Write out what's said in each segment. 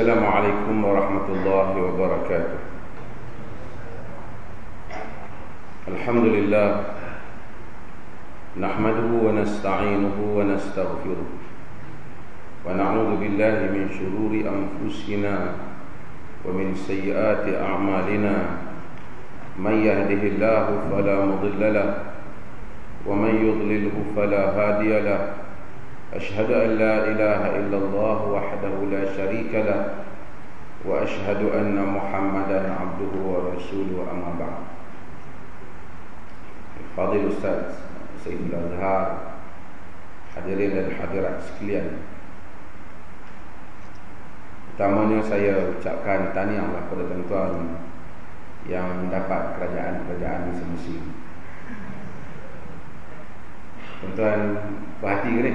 السلام عليكم ورحمة الله وبركاته. الحمد لله نحمده ونستعينه ونستغفره ونعوذ بالله من شرور أنفسنا ومن سيئات أعمالنا. من يهده الله فلا مضل له ومن يضلله فلا هادي له. أشهد أن لا إله إلا الله وحده لا شريك له وأشهد أن محمدا عبده ورسوله أما بعد Fadil الفضيل Sayyidul Azhar Hadirin dan hadirat sekalian Pertamanya saya ucapkan tahniahlah kepada tuan-tuan yang mendapat kerajaan-kerajaan di. Tuan-tuan berhati ke ni?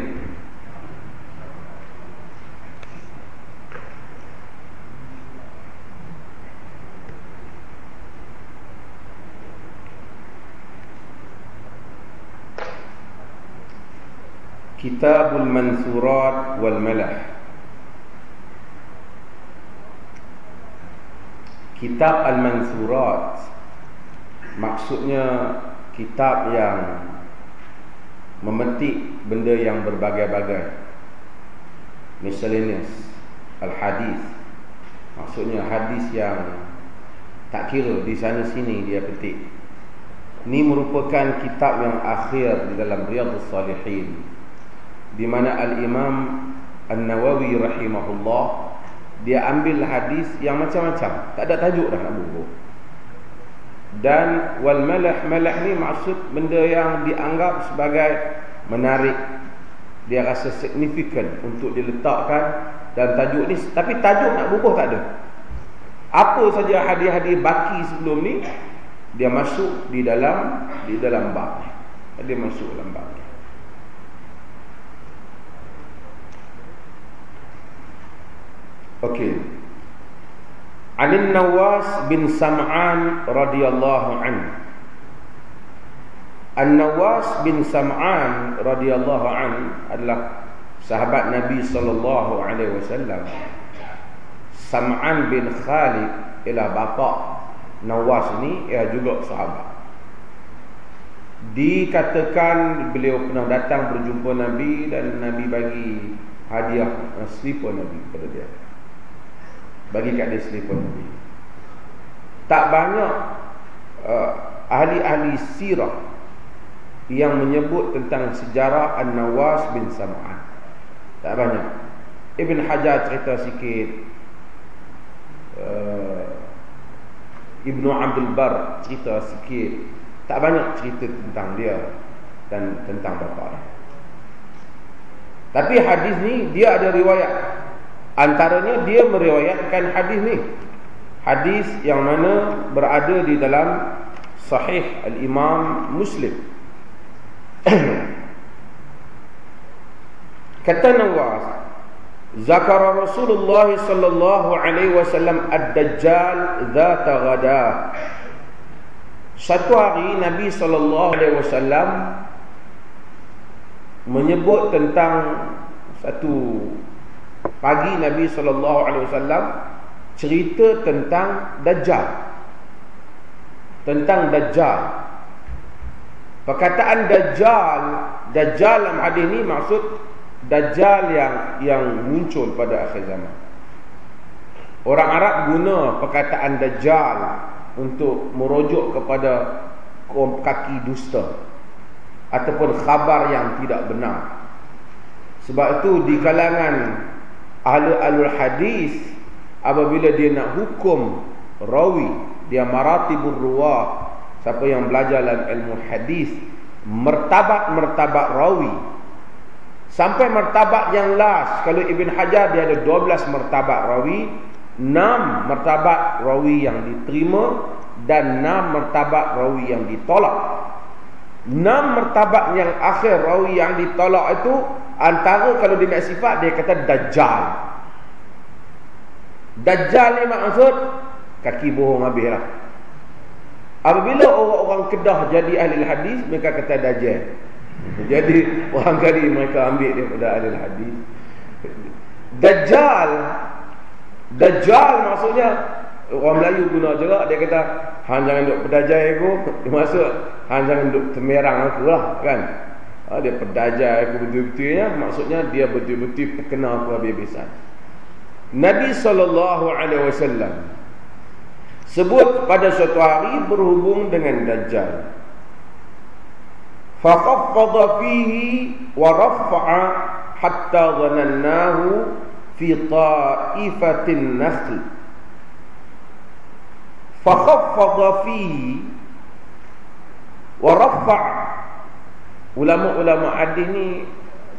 Kitabul Mansurat wal Malah. Kitab Al-Mansurat Maksudnya kitab yang memetik benda yang berbagai-bagai. Miscellaneous Al-Hadis. Maksudnya hadis yang tak kira di sana sini dia petik. Ini merupakan kitab yang akhir di dalam Riyadhus Salihin di mana Al-Imam An-Nawawi rahimahullah dia ambil hadis yang macam-macam, tak ada tajuk dah nak buku. Dan wal malah malah ni maksud benda yang dianggap sebagai menarik. Dia rasa signifikan untuk diletakkan dan tajuk ni tapi tajuk nak buku tak ada. Apa saja hadis-hadis baki sebelum ni dia masuk di dalam di dalam bab ni. Dia masuk dalam bab Okey. Anin Nawas bin Sam'an radhiyallahu an. An-Nawas bin Sam'an radhiyallahu an adalah sahabat Nabi sallallahu alaihi wasallam. Sam'an bin Khalid ialah bapa Nawas ni ia juga sahabat. Dikatakan beliau pernah datang berjumpa Nabi dan Nabi bagi hadiah slipper Nabi kepada dia bagi kat dia selipar Nabi. Tak banyak uh, ahli-ahli sirah yang menyebut tentang sejarah An-Nawas bin Sam'an. Tak banyak. Ibn Hajar cerita sikit. Uh, Ibnu Abdul Bar cerita sikit. Tak banyak cerita tentang dia dan tentang bapa dia. Tapi hadis ni dia ada riwayat Antaranya dia meriwayatkan hadis ni. Hadis yang mana berada di dalam Sahih Al-Imam Muslim. Kata Nawas, Zakara Rasulullah sallallahu alaihi wasallam ad-Dajjal dzata ghada. Satu hari Nabi sallallahu alaihi wasallam menyebut tentang satu pagi Nabi sallallahu alaihi wasallam cerita tentang dajjal. Tentang dajjal. Perkataan dajjal, dajjal dalam hadis ni maksud dajjal yang yang muncul pada akhir zaman. Orang Arab guna perkataan dajjal untuk merujuk kepada kaki dusta ataupun khabar yang tidak benar. Sebab itu di kalangan ahli-ahli hadis apabila dia nak hukum rawi dia maratibur ruwah siapa yang belajar dalam ilmu hadis martabat-martabat rawi. Sampai martabat yang last kalau Ibn Hajar dia ada 12 martabat rawi 6 martabat rawi yang diterima dan 6 martabat rawi yang ditolak. 6 martabat yang akhir rawi yang ditolak itu Antara kalau dia sifat dia kata Dajjal. Dajjal ni maksud Kaki bohong habis lah. Apabila orang-orang kedah jadi ahli hadis Mereka kata Dajjal. Jadi orang kali mereka ambil daripada ahli hadis. Dajjal Dajjal maksudnya orang Melayu guna juga dia kata hang jangan duk pedajai aku. Maksud hang jangan duk temerang aku lah kan ha, dia pedajai aku betul-betulnya maksudnya dia betul-betul terkenal aku habis-habisan Nabi SAW sebut pada suatu hari berhubung dengan Dajjal. Faqaffadha fihi wa rafa'a hatta dhanannahu fi ta'ifatin nakhl. Fakhaffadha fihi wa rafa' ulama-ulama hadis ni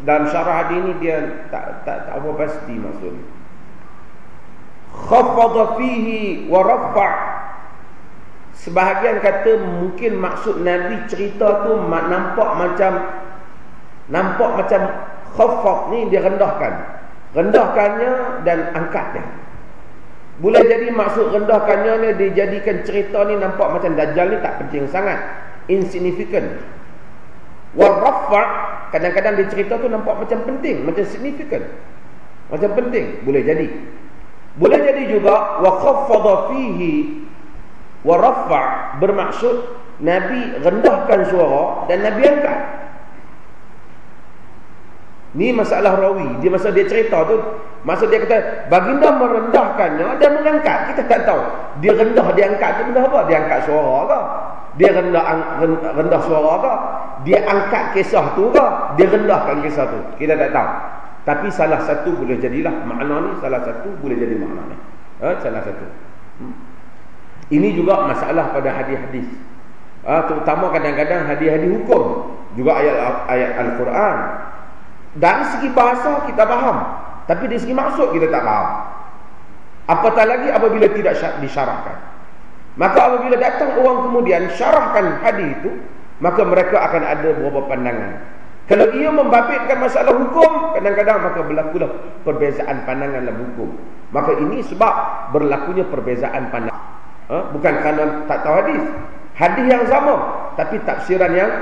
dalam syarah hadis ni dia tak tak, tak apa pasti maksudnya khaffadha fihi wa rafa' sebahagian kata mungkin maksud nabi cerita tu nampak macam nampak macam khaffad ni dia rendahkan rendahkannya dan angkat dia boleh jadi maksud rendahkannya ni dijadikan cerita ni nampak macam Dajjal ni tak penting sangat. Insignificant. Warafa' kadang-kadang di cerita tu nampak macam penting, macam significant. Macam penting, boleh jadi. Boleh jadi juga wa khaffadha fihi warafa' bermaksud Nabi rendahkan suara dan Nabi angkat. Ni masalah rawi. Dia masa dia cerita tu Maksud dia kata baginda merendahkannya dan mengangkat. Kita tak tahu. Dia rendah dia angkat tu benda apa? Dia angkat suara ke? Dia rendah rendah suara ke? Dia angkat kisah tu ke? Dia rendahkan kisah tu. Kita tak tahu. Tapi salah satu boleh jadilah makna ni salah satu boleh jadi makna ni. Ha? salah satu. Hmm. Ini juga masalah pada hadis-hadis. Ha? terutama kadang-kadang hadis-hadis hukum juga ayat ayat Al-Quran. Dari segi bahasa kita faham. Tapi dari segi maksud kita tak faham. Apatah lagi apabila tidak disyarahkan. Maka apabila datang orang kemudian syarahkan hadis itu, maka mereka akan ada beberapa pandangan. Kalau ia membabitkan masalah hukum, kadang-kadang maka berlakulah perbezaan pandangan dalam hukum. Maka ini sebab berlakunya perbezaan pandangan. Ha? Bukan kerana tak tahu hadis. Hadis yang sama, tapi tafsiran yang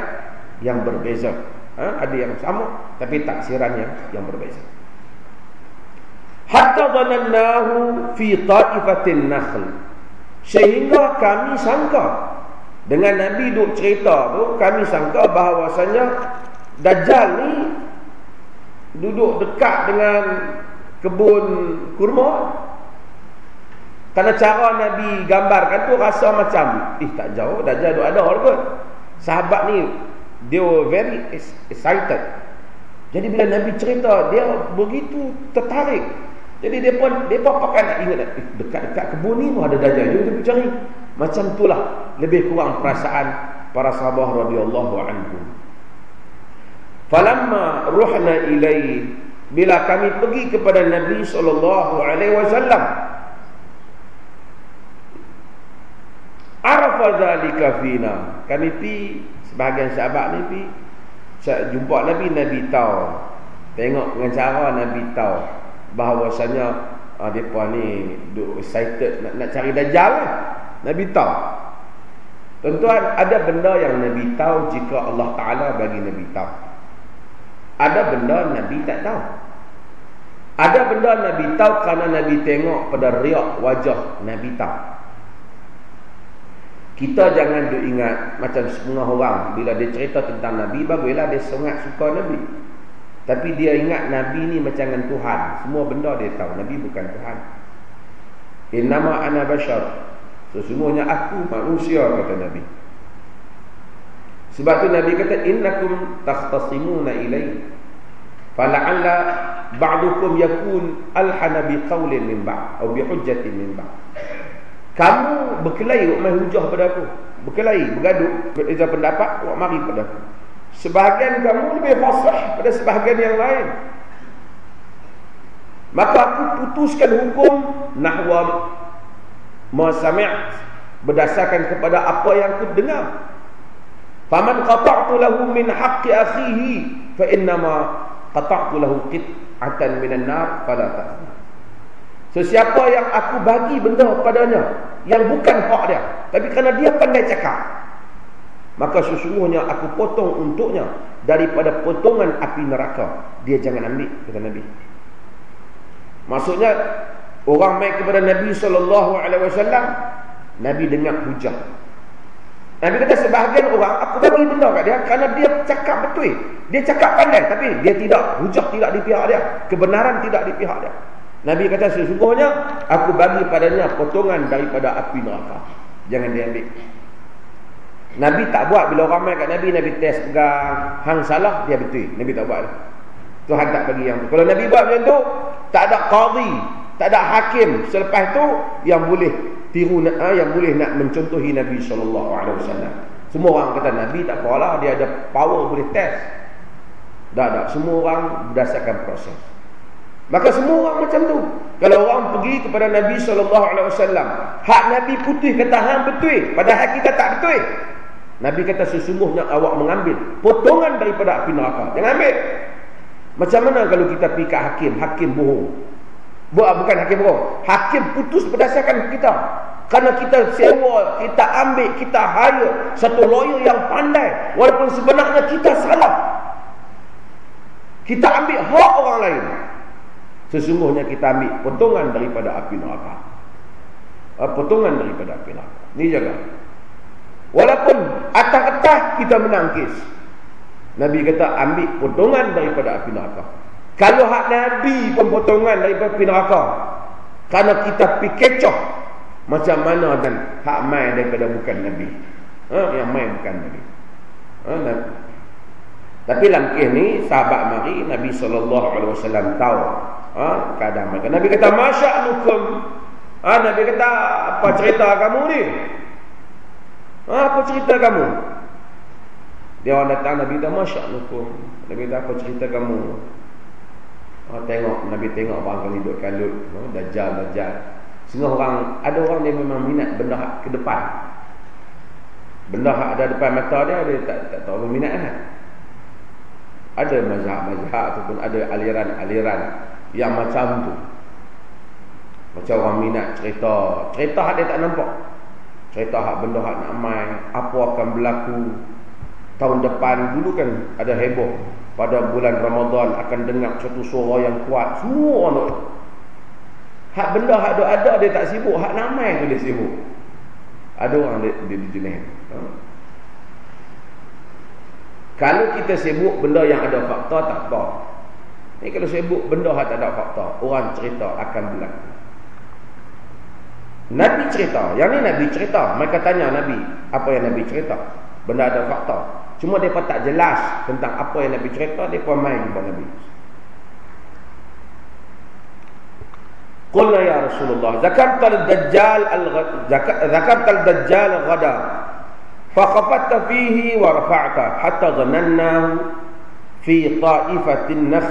yang berbeza. Ha? Hadis yang sama, tapi tafsiran yang berbeza. Hatta dhanannahu fi ta'ifatin nakhl. Sehingga kami sangka dengan nabi duk cerita tu kami sangka bahawasanya dajjal ni duduk dekat dengan kebun kurma. Kerana cara nabi gambarkan tu rasa macam ih tak jauh dajjal duk ada kot sahabat ni they were very excited jadi bila nabi cerita dia begitu tertarik jadi dia pun depa pakai nak ingat eh, dekat-dekat kebun ni pun ada dajjal. Dia pergi cari. Macam itulah lebih kurang perasaan para sahabat radhiyallahu anhu. Falamma ruhna ilai bila kami pergi kepada Nabi sallallahu alaihi wasallam arafa zalika fina kami pi sebahagian sahabat ni pi jumpa Nabi Nabi tahu tengok dengan cara Nabi tahu bahawasanya uh, depa ni duk excited nak nak cari dajjal lah. Nabi tahu. Tuan-tuan, ada benda yang Nabi tahu jika Allah Taala bagi Nabi tahu. Ada benda Nabi tak tahu. Ada benda Nabi tahu kerana Nabi tengok pada riak wajah Nabi tahu. Kita jangan duk ingat macam semua orang bila dia cerita tentang Nabi, baguslah dia sangat suka Nabi. Tapi dia ingat Nabi ni macam dengan Tuhan. Semua benda dia tahu. Nabi bukan Tuhan. Innama ana bashar. Sesungguhnya aku manusia kata Nabi. Sebab tu Nabi kata innakum takhtasimuna ilai. Fala'alla ba'dukum yakun alhana bi min ba' atau bi hujjatin min ba'. Kamu berkelahi main hujah pada aku. Berkelahi, bergaduh, berbeza pendapat, awak mari pada aku. Sebahagian kamu lebih fasih pada sebahagian yang lain. Maka aku putuskan hukum nahwa masami' berdasarkan kepada apa yang aku dengar. Faman qata'tu lahu min haqqi akhihi fa innama qata'tu lahu qit'atan minan nar fala ta'na. Sesiapa yang aku bagi benda padanya yang bukan hak dia, tapi kerana dia pandai cakap, Maka sesungguhnya aku potong untuknya daripada potongan api neraka. Dia jangan ambil, kata Nabi. Maksudnya, Orang mai kepada Nabi wasallam, Nabi dengar hujah. Nabi kata sebahagian orang aku bagi benda kat dia kerana dia cakap betul. Dia cakap pandai tapi dia tidak hujah tidak di pihak dia. Kebenaran tidak di pihak dia. Nabi kata sesungguhnya aku bagi padanya potongan daripada api neraka. Jangan dia ambil. Nabi tak buat bila orang mai kat Nabi Nabi test pegang hang salah dia betul. Nabi tak buat. Tuhan tak bagi yang tu. Kalau Nabi buat macam tu tak ada qadi, tak ada hakim selepas tu yang boleh tiru ha, yang boleh nak mencontohi Nabi sallallahu alaihi wasallam. Semua orang kata Nabi tak apalah dia ada power boleh test. Tak ada semua orang berdasarkan proses. Maka semua orang macam tu. Kalau orang pergi kepada Nabi sallallahu alaihi wasallam, hak Nabi putih kata hang betul, padahal kita tak betul. Nabi kata sesungguhnya awak mengambil potongan daripada api neraka. Jangan ambil. Macam mana kalau kita pergi ke hakim, hakim bohong. Bukan hakim bohong. Hakim putus berdasarkan kita. Karena kita sewa, kita ambil, kita hire satu lawyer yang pandai. Walaupun sebenarnya kita salah. Kita ambil hak orang lain. Sesungguhnya kita ambil potongan daripada api neraka. Uh, potongan daripada api neraka. Ini jaga. Walaupun atas-atas kita menangkis. Nabi kata ambil potongan daripada api neraka. Kalau hak Nabi pun potongan daripada api neraka. Karena kita pergi kecoh. Macam mana dan hak mai daripada bukan Nabi. Ha? Yang mai bukan Nabi. Ha? Tapi langkah ni sahabat mari Nabi SAW tahu ha, keadaan mereka. Nabi kata masya'nukum. Ha, Nabi kata apa cerita kamu ni? Ha, apa cerita kamu? Dia orang datang Nabi kata masya'nukum. Nabi kata apa cerita kamu? Ha, tengok Nabi tengok orang kali duduk kalut, ha, dajjal dajjal. Semua orang ada orang dia memang minat benda ke depan. Benda hak ada depan mata dia dia tak tak tahu minat kan. Ada mazhab-mazhab ataupun ada aliran-aliran yang macam tu. Macam orang minat cerita. Cerita hak dia tak nampak. Cerita hak benda hak nak main. Apa akan berlaku tahun depan. Dulu kan ada heboh. Pada bulan Ramadan akan dengar satu suara yang kuat. Semua orang hak benda hak ada ada dia tak sibuk. Hak nak main tu dia sibuk. Ada orang dia, dia di jenis. Ha? Kalau kita sibuk benda yang ada fakta tak apa ini kalau sebut benda yang tak ada fakta, orang cerita akan berlaku. Nabi cerita, yang ni Nabi cerita. Mereka tanya Nabi, apa yang Nabi cerita? Benda ada fakta. Cuma mereka tak jelas tentang apa yang Nabi cerita, mereka main kepada Nabi. Qulna ya Rasulullah, zakarta al-dajjal zakarta al-dajjal ghada. Faqafatta fihi wa rafa'ta hatta dhanannahu fi ta'ifatin nakh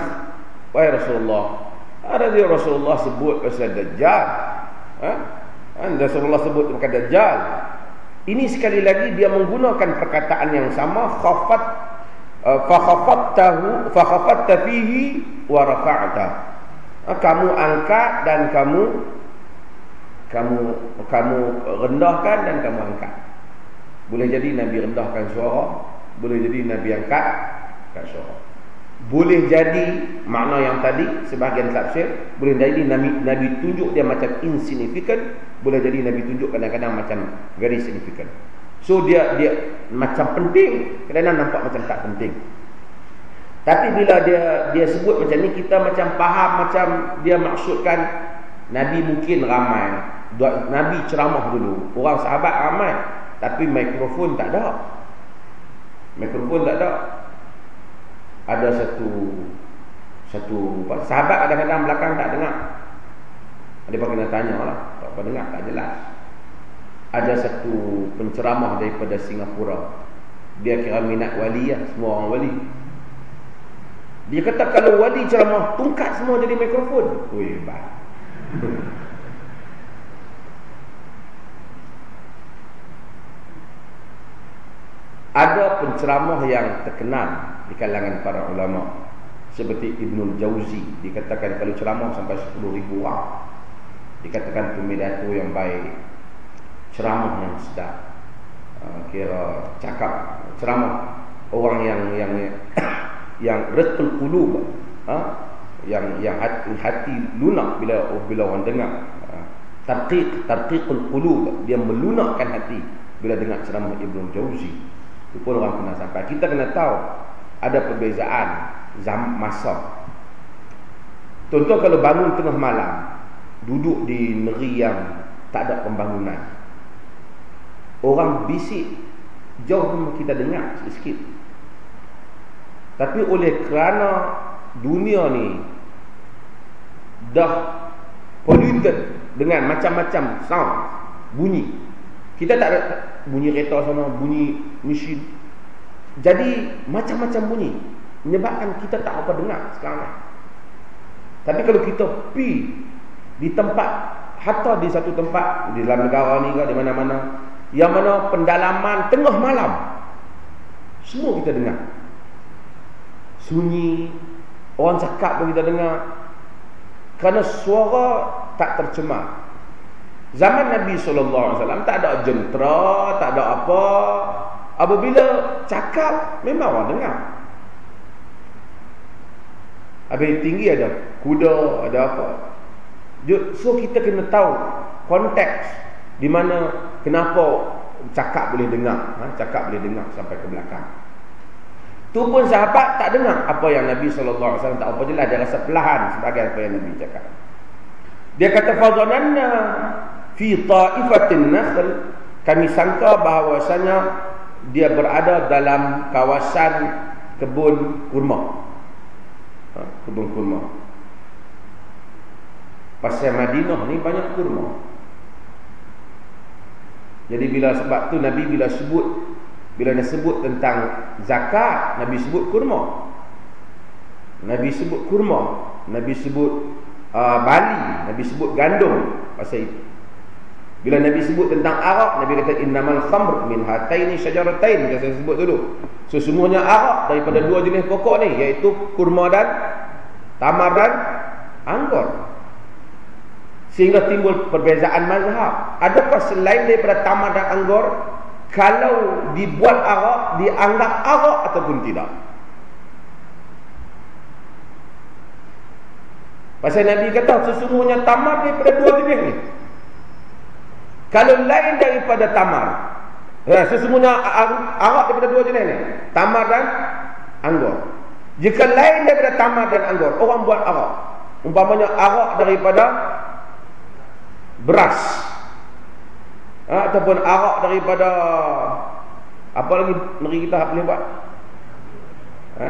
Wahai Rasulullah Ada dia Rasulullah sebut pasal Dajjal ha? Dan Rasulullah sebut pasal Dajjal Ini sekali lagi dia menggunakan perkataan yang sama Khafat uh, Fakhafattahu Fakhafatta fihi Wa rafa'ata ha? Kamu angkat dan kamu Kamu Kamu rendahkan dan kamu angkat Boleh jadi Nabi rendahkan suara Boleh jadi Nabi angkat Angkat suara. Boleh jadi makna yang tadi sebahagian tafsir boleh jadi Nabi Nabi tunjuk dia macam insignificant boleh jadi Nabi tunjuk kadang-kadang macam very significant. So dia dia macam penting kadang-kadang nampak macam tak penting. Tapi bila dia dia sebut macam ni kita macam faham macam dia maksudkan Nabi mungkin ramai. Nabi ceramah dulu orang sahabat ramai tapi mikrofon tak ada mikrofon tak ada ada satu satu sahabat kadang-kadang belakang tak dengar. Ada pun kena tanya lah. Tak apa dengar, tak jelas. Ada satu penceramah daripada Singapura. Dia kira minat wali lah. Semua orang wali. Dia kata kalau wali ceramah, tungkat semua jadi mikrofon. Bah. Ada penceramah yang terkenal di kalangan para ulama seperti Ibnul Jauzi dikatakan kalau ceramah sampai 10 ribu orang dikatakan pemidato yang baik ceramah yang sedap uh, kira cakap ceramah orang yang yang yang retul qulub ha? yang yang hati, hati lunak bila bila orang dengar ha. tarqiq tarqiqul qulub dia melunakkan hati bila dengar ceramah Ibnu Jauzi itu pun orang kena sampai. Kita kena tahu ada perbezaan zam masa. Contoh kalau bangun tengah malam duduk di negeri yang tak ada pembangunan. Orang bisik jauh pun kita dengar sikit tapi oleh kerana dunia ni dah polluted dengan macam-macam sound bunyi kita tak bunyi kereta sana bunyi mesin. Jadi macam-macam bunyi. Menyebabkan kita tak apa dengar sekarang. Tapi kalau kita pi di tempat hatta di satu tempat di dalam negara ni ke di mana-mana yang mana pendalaman tengah malam semua kita dengar. Sunyi orang cakap pun kita dengar. Kerana suara tak tercemar zaman Nabi SAW tak ada jentera tak ada apa. Apabila cakap memang orang dengar. Habis tinggi ada kuda ada apa. So kita kena tahu konteks di mana kenapa cakap boleh dengar ha? cakap boleh dengar sampai ke belakang. Tu pun sahabat tak dengar apa yang Nabi SAW tak apa jelas dia rasa perlahan sebagai apa yang Nabi cakap. Dia kata fadhananna fi ta'ifatin nakhl kami sangka bahawasanya dia berada dalam kawasan kebun kurma ha? kebun kurma Pasal Madinah ni banyak kurma. Jadi bila sebab tu Nabi bila sebut bila nak sebut tentang zakat, Nabi sebut kurma. Nabi sebut kurma, Nabi sebut uh, bali, Nabi sebut gandum pasal itu. Bila Nabi sebut tentang arak, Nabi kata innamal khamr min hataini syajaratain, yang saya sebut dulu. Sesungguhnya arak daripada dua jenis pokok ni iaitu kurma dan tamar dan anggur. Sehingga timbul perbezaan mazhab. Adakah selain daripada tamar dan anggur, kalau dibuat arak, dianggap arak ataupun tidak? Pasal Nabi kata sesungguhnya tamar daripada dua jenis ni. Kalau lain daripada tamar, ya, sesungguhnya arak daripada dua jenis ni. Tamar dan anggur. Jika lain daripada tamar dan anggur, orang buat arak. Umpamanya arak daripada beras ha, ataupun arak daripada apa lagi negeri kita boleh buat ha?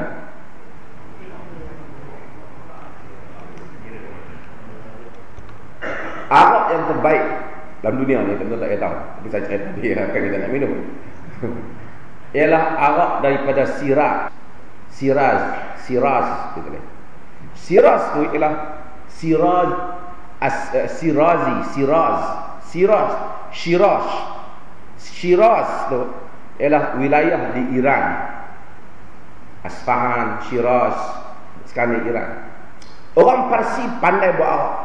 arak yang terbaik dalam dunia ni tentu tak tahu. Tapi saya cerita dia akan kita nak minum. Ialah arak daripada siras. Siraz siraz gitu siraz tu ialah siraz As, uh, Sirazi, Siraz, Siraz, Shiraz. Shiraz tu ialah wilayah di Iran. Asfahan, Shiraz, sekarang Iran. Orang Parsi pandai buat arak.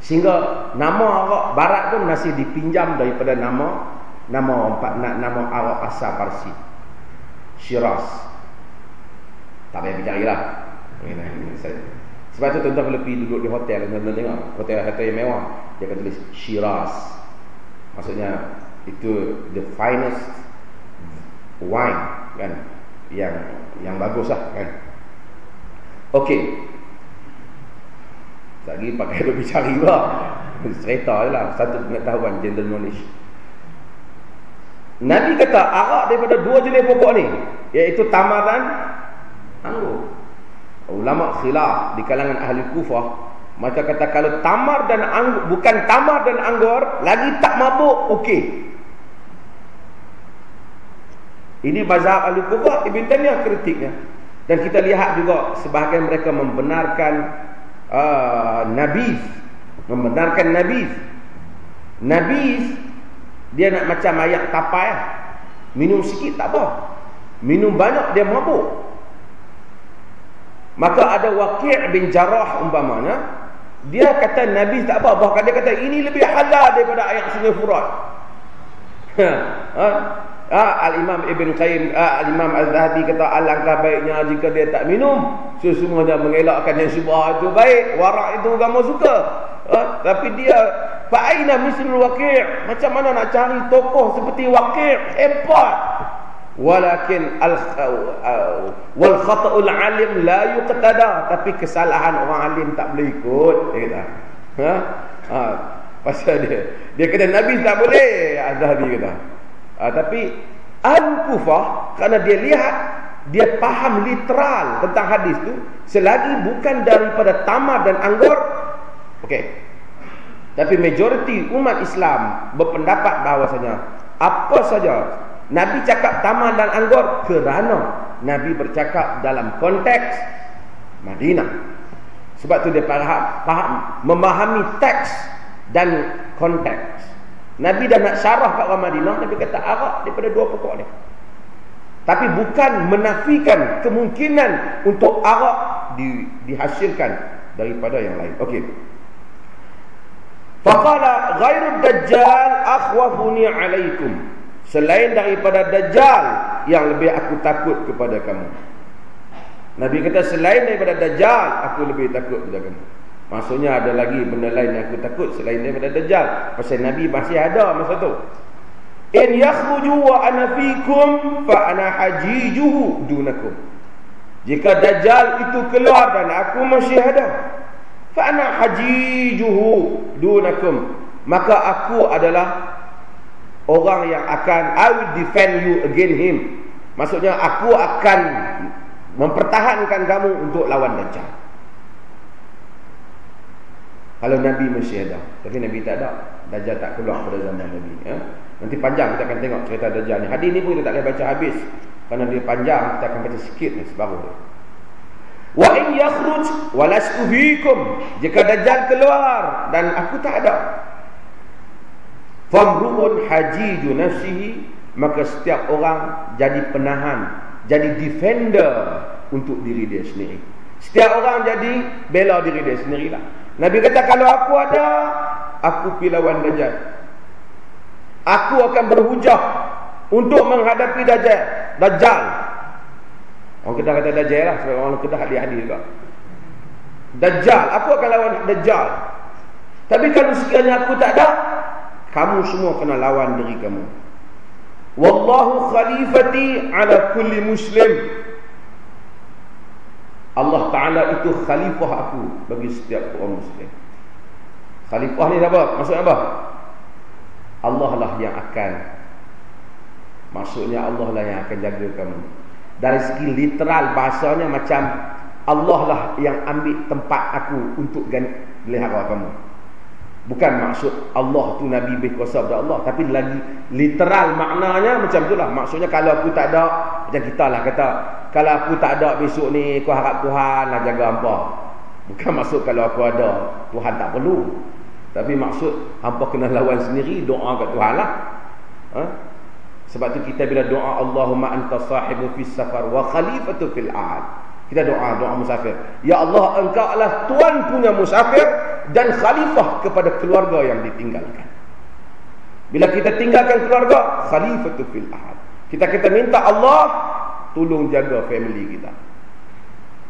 Sehingga nama arak barat pun masih dipinjam daripada nama nama empat nama arak asal Parsi. Shiraz. Tak payah bicara lah. Sebab tu tuan-tuan kalau pergi duduk di hotel. Tuan-tuan tengok Hotel-hotel yang mewah. Dia akan tulis Shiraz. Maksudnya Itu the finest Wine kan? Yang yang bagus lah kan? Okay Lagi pakai lebih cari juga. Cerita je lah. Satu pengetahuan general knowledge. Nabi kata Arak daripada dua jenis pokok ni Iaitu tamaran Anggur. Ulama khilaf di kalangan ahli kufah mereka kata kalau tamar dan anggur bukan tamar dan anggur lagi tak mabuk okey. Ini mazhab ahli kufah ibn taymiyah kritiknya. Dan kita lihat juga sebahagian mereka membenarkan uh, nabis. Membenarkan nabis. Nabis dia nak macam ayak tapai minum sikit tak apa. Minum banyak dia mabuk. Maka ada Waqi' bin Jarrah umpamanya dia kata Nabi tak apa. Bahkan dia kata ini lebih halal daripada air sungai Furat. Ha, ha? Al-Imam Ibn Qayyim, ah, Al-Imam Al-Zahabi kata alangkah baiknya jika dia tak minum. Sesungguhnya mengelakkan yang syubhat itu baik. Warak itu agama suka. Ah, tapi dia fa'aina mislul waqi'. Macam mana nak cari tokoh seperti waqi' hebat. Walakin al uh, wal khata'ul alim la yuqtada tapi kesalahan orang alim tak boleh ikut dia kata. Ha? Ha, pasal dia dia kata nabi tak boleh Azhabi kata. Ha, tapi al-Kufah kerana dia lihat dia faham literal tentang hadis tu selagi bukan daripada tamar dan anggur okey tapi majoriti umat Islam berpendapat bahawasanya apa saja Nabi cakap taman dan anggur kerana Nabi bercakap dalam konteks Madinah. Sebab tu dia faham, faham memahami teks dan konteks. Nabi dah nak syarah kat orang Madinah, Nabi kata arak daripada dua pokok ni. Tapi bukan menafikan kemungkinan untuk arak di, dihasilkan daripada yang lain. Okey. Faqala ghairu dajjal akhwafuni alaikum. Selain daripada Dajjal Yang lebih aku takut kepada kamu Nabi kata selain daripada Dajjal Aku lebih takut kepada kamu Maksudnya ada lagi benda lain yang aku takut Selain daripada Dajjal Pasal Nabi masih ada masa tu In yakhruju wa ana fikum Fa ana hajijuhu dunakum Jika Dajjal itu keluar dan aku masih ada Fa ana hajijuhu dunakum Maka aku adalah orang yang akan I will defend you against him. Maksudnya aku akan mempertahankan kamu untuk lawan Dajjal. Kalau Nabi masih ada, tapi Nabi tak ada. Dajjal tak keluar pada zaman Nabi. Ya? Nanti panjang kita akan tengok cerita Dajjal ni. Hadis ni pun kita tak boleh baca habis. Kerana dia panjang, kita akan baca sikit ni sebaru dia. Wa in yakhruj walastu fiikum. Jika Dajjal keluar dan aku tak ada, Famru'un hajiju nafsihi Maka setiap orang jadi penahan Jadi defender untuk diri dia sendiri Setiap orang jadi bela diri dia sendirilah Nabi kata kalau aku ada Aku pilawan Dajjal. Aku akan berhujah Untuk menghadapi Dajjal. Dajjal. Orang Kedah kata Dajjal lah Sebab orang Kedah hadir-hadir juga. Dajjal. Aku akan lawan Dajjal. Tapi kalau sekiranya aku tak ada kamu semua kena lawan diri kamu. Wallahu khalifati ala kulli muslim Ta'ala itu khalifah aku bagi setiap orang muslim khalifah ni apa? maksudnya apa? Allah lah yang akan maksudnya Allah lah yang akan jaga kamu dari segi literal bahasanya macam Allah lah yang ambil tempat aku untuk melihara kamu Bukan maksud Allah tu Nabi lebih kuasa daripada Allah Tapi lagi literal maknanya macam itulah Maksudnya kalau aku tak ada Macam kita lah kata Kalau aku tak ada besok ni Kau harap Tuhan lah jaga hampa Bukan maksud kalau aku ada Tuhan tak perlu Tapi maksud Hampa kena lawan sendiri Doa kat Tuhan lah ha? Sebab tu kita bila doa Allahumma anta sahibu fis safar Wa khalifatu fil ahad kita doa, doa musafir. Ya Allah, engkau adalah tuan punya musafir dan khalifah kepada keluarga yang ditinggalkan. Bila kita tinggalkan keluarga, khalifatu fil ahad. Kita kita minta Allah tolong jaga family kita.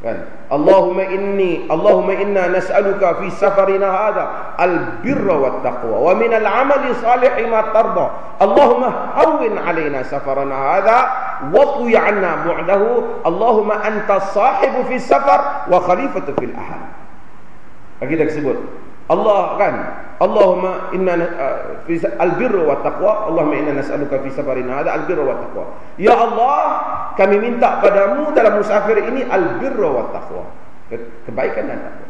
Kan? Allahumma inni Allahumma inna nas'aluka fi safarina hadha al-birra wat taqwa wa min al-amali salih ma tarda. Allahumma hawwin alaina safarana hadha wa tu'i 'anna bu'dahu. Allahumma anta sahibu fi safar wa khalifatu fil ahad. Kita sebut Allah kan? Allahumma inna uh, fi al-birra wat taqwa. Allahumma inna nas'aluka fi safarina hadha al-birra wat taqwa. Ya Allah kami minta padamu dalam musafir ini al-birra wat taqwa. Kebaikan dan takwa.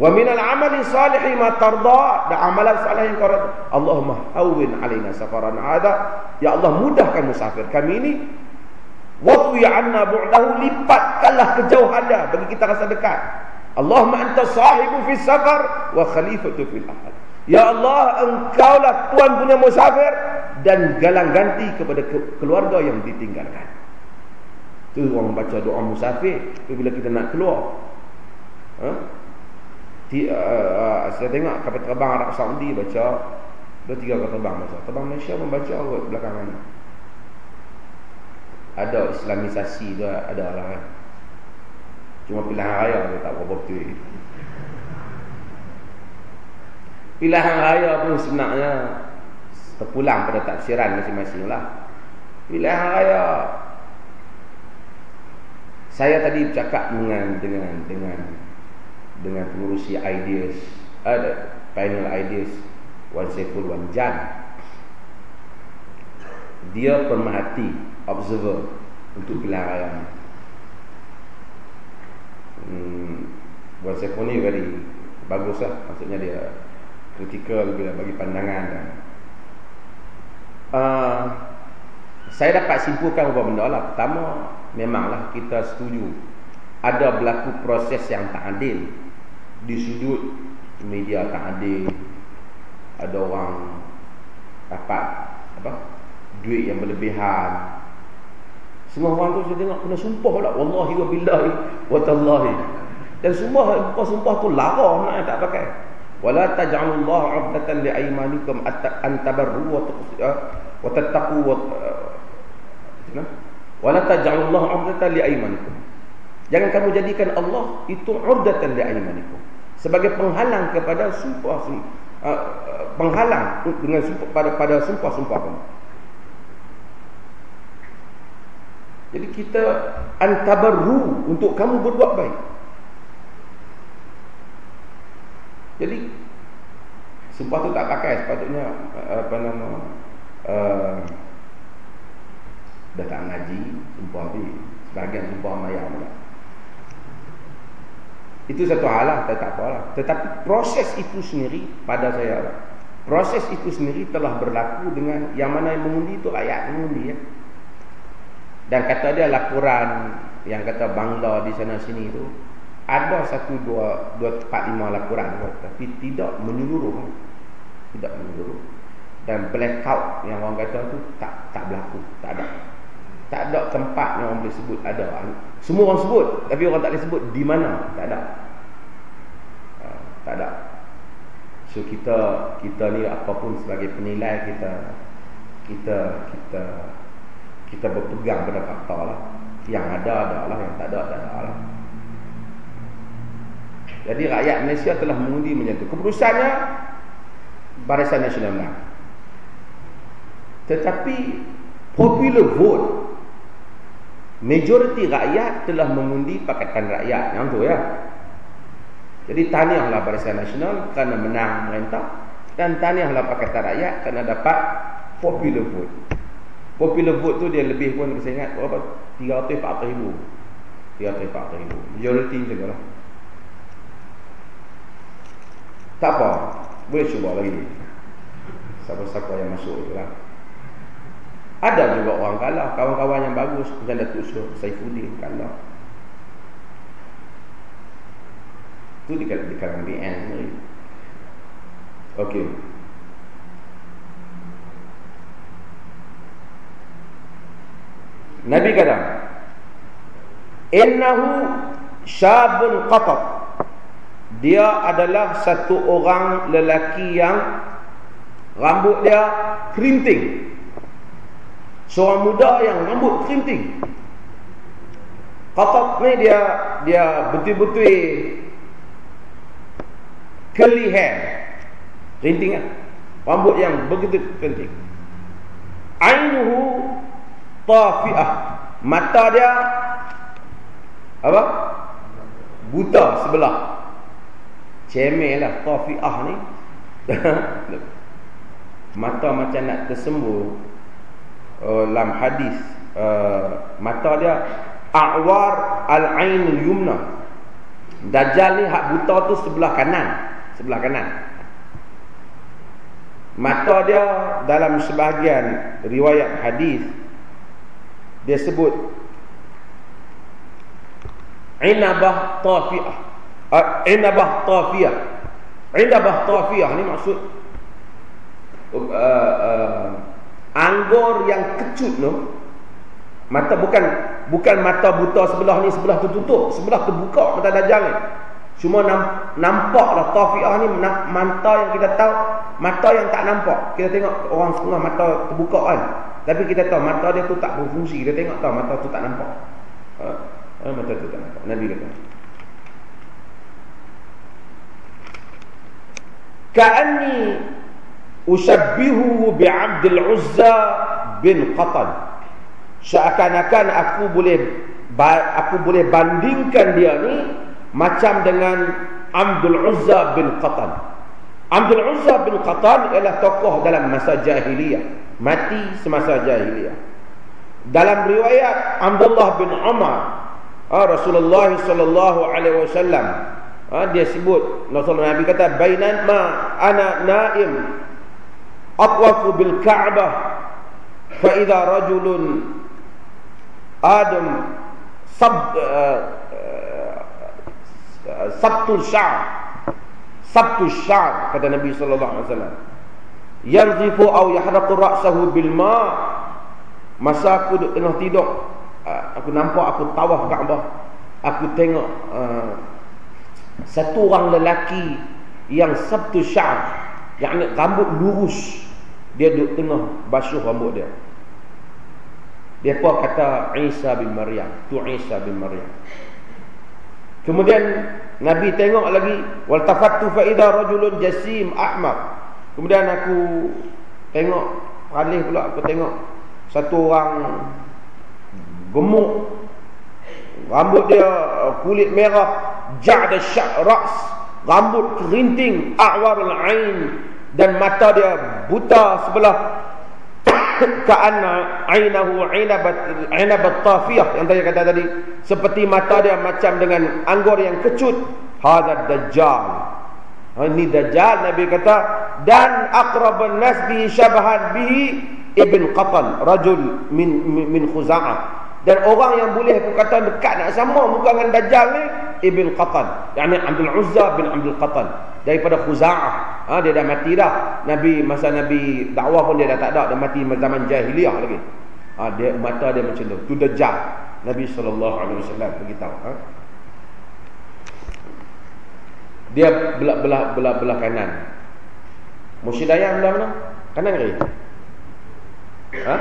Wa min al-amali salih ma tarda. Da amalan salih yang kau Allahumma hawwin alaina safarana hadha ya Allah mudahkan musafir kami ini. Wa tu ya'anna bu'dahu. Lipatkanlah kejauhan dia. Bagi kita rasa dekat Allahumma anta sahibu fi safar wa khalifatu fil ahad. Ya Allah, engkaulah tuan punya musafir dan galang ganti kepada keluarga yang ditinggalkan. Tu orang baca doa musafir bila kita nak keluar. Ha? Di, uh, uh, saya tengok kapal terbang Arab Saudi baca Dua tiga kau terbang Malaysia Terbang Malaysia membaca awal belakang mana Ada islamisasi tu ada lah kan Cuma pilihan raya tu tak berapa betul Pilihan raya pun sebenarnya Terpulang pada tafsiran masing-masing lah. Pilihan raya. Saya tadi bercakap dengan Dengan dengan dengan pengurusi ideas ada panel ideas Wan Saiful Wan Jan. Dia permahati observer untuk pilihan raya hmm, Wan Saiful ni very bagus lah. Maksudnya dia kritikal bila bagi pandangan dan uh, saya dapat simpulkan beberapa benda lah. Pertama memanglah kita setuju ada berlaku proses yang tak adil di sudut media tak adil. Ada orang dapat apa duit yang berlebihan semua orang tu saya tengok kena sumpah lah wallahi wa billahi wa tallahi. Dan sumpah sumpah tu larang nak tak pakai. Wala taj'alullahu 'abdatan li aymanikum an tabarru wa wa tattaqu wa wala taj'alullahu 'abdatan li aymanikum jangan kamu jadikan Allah itu 'urdatan li aymanikum sebagai penghalang kepada sumpah sumpah uh, penghalang dengan sumpah, pada pada sumpah-sumpah kamu. Jadi kita antabarru untuk kamu berbuat baik. Jadi sumpah tu tak pakai sepatutnya uh, apa nama uh, datang ngaji sumpah ni sebagian sumpah maya pula. Itu satu hal lah, tak, tak apa lah. Tetapi proses itu sendiri pada saya. Proses itu sendiri telah berlaku dengan yang mana yang mengundi itu rakyat mengundi ya. Dan kata dia laporan yang kata Bangla di sana sini itu ada satu dua dua empat lima laporan tapi tidak menyeluruh. Tidak menyeluruh. Dan blackout yang orang kata tu tak tak berlaku, tak ada. Tak ada tempat yang orang boleh sebut ada. Semua orang sebut tapi orang tak boleh sebut di mana. Tak ada. Ha, tak ada. So kita kita ni apapun sebagai penilai kita kita kita kita berpegang pada fakta lah. Yang ada ada lah, yang tak ada tak ada lah. Jadi rakyat Malaysia telah mengundi macam tu. Keputusannya Barisan Nasional Menang. Tetapi popular vote majoriti rakyat telah mengundi Pakatan Rakyat yang tu ya jadi tahniahlah Barisan Nasional kerana menang merintah dan tahniahlah Pakatan Rakyat kerana dapat popular vote popular vote tu dia lebih pun saya ingat berapa? 300 400 ribu. 300 400 ribu. Majoriti macam lah. Tak apa. Boleh cuba lagi. Siapa-siapa yang masuk tu lah. Ada juga orang kalah. Kawan-kawan yang bagus Macam Datuk Saifuddin kalah. Itu di, kalangan BN Okey Nabi kata Innahu syabun qatab Dia adalah satu orang lelaki yang Rambut dia kerinting Seorang muda yang rambut kerinting. Qatab ni dia dia betul-betul curly hair. Kerinting kan? Rambut yang begitu kerinting. Ainuhu tafi'ah. Mata dia apa? Buta sebelah. Cemeh lah tafi'ah ni. Mata macam nak tersembur uh, dalam hadis uh, mata dia awar al-ain yumna dajjal ni hak buta tu sebelah kanan sebelah kanan mata dia dalam sebahagian riwayat hadis dia sebut inabah tafiah. Uh, inabah tafiah inabah tafiah ni maksud uh, uh, Anggur yang kecut tu Mata bukan Bukan mata buta sebelah ni Sebelah tu tutup Sebelah tu buka mata dajjal ni Cuma nampaklah tafiah ni mata yang kita tahu, mata yang tak nampak. Kita tengok orang setengah mata terbuka kan. Tapi kita tahu mata dia tu tak berfungsi. Kita tengok tahu mata tu tak nampak. Ha, mata tu tak nampak. Nabi kata. Ka'anni usabbihu bi'abdil uzza bin qatan. Seakan-akan aku boleh aku boleh bandingkan dia ni macam dengan Abdul Uzza bin Qatan. Abdul Uzza bin Qatan ialah tokoh dalam masa jahiliyah, mati semasa jahiliyah. Dalam riwayat Abdullah bin Umar, ah, Rasulullah sallallahu alaihi wasallam ah, dia sebut Rasulullah Nabi kata bainan ma ana naim atwafu bil Ka'bah fa idza rajulun adam sab uh, Sabtu Syar. Sabtu Syar kata Nabi sallallahu alaihi wasallam. Yanzifu aw yahraqu ra'sahu bil ma. Masa aku tengah tidur ah, aku nampak aku tawaf Kaabah. Aku tengok uh, satu orang lelaki yang Sabtu Syar yang rambut lurus dia duduk tengah basuh rambut dia. Dia pun kata Isa bin Maryam tu Isa bin Maryam Kemudian Nabi tengok lagi wal tafattu fa idza rajulun jasim ahmar. Kemudian aku tengok alih pula aku tengok satu orang gemuk. Rambut dia kulit merah ja'd ras rambut kerinting a'warul ain. Dan mata dia buta sebelah ka'anna ainahu ainabat ainabat tafiyah. Yang tadi kata tadi seperti mata dia macam dengan anggur yang kecut. Hadad dajjal. Ha, ini dajjal nabi kata dan aqrabun nas bi syabahan bihi ibn qatan rajul min min khuza'ah dan orang yang boleh aku kata dekat nak sama muka dengan dajjal ni ibn qatan yakni abdul uzza bin abdul qatan daripada Khuza'ah. Ha, dia dah mati dah. Nabi masa Nabi dakwah pun dia dah tak ada, dia mati zaman jahiliyah lagi. Ha, dia mata dia macam tu. Tu dajjal. Nabi wasallam beritahu, ha. Dia belah belah belah belah kanan. Musyidayah belah mana? Kanan ke? Ha?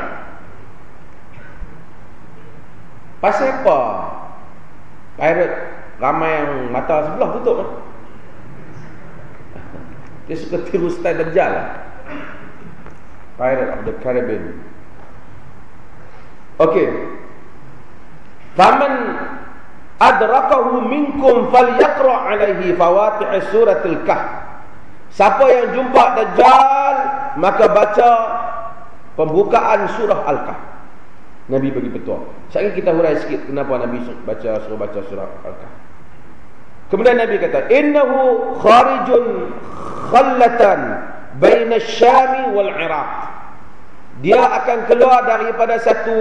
Pasal apa? Pirate ramai yang mata sebelah tutup. Ha? Dia suka tiru style Dajjal lah. Pirate of the Caribbean. Okey. Faman adrakahu minkum falyaqra alaihi fawatih surat al-kahf. Siapa yang jumpa Dajjal maka baca pembukaan surah Al-Kahf. Nabi bagi petua. Sekarang kita hurai sikit kenapa Nabi baca suruh baca surah Al-Kahf. Kemudian Nabi kata, "Innahu kharijun khallatan baina syami wal iraq dia akan keluar daripada satu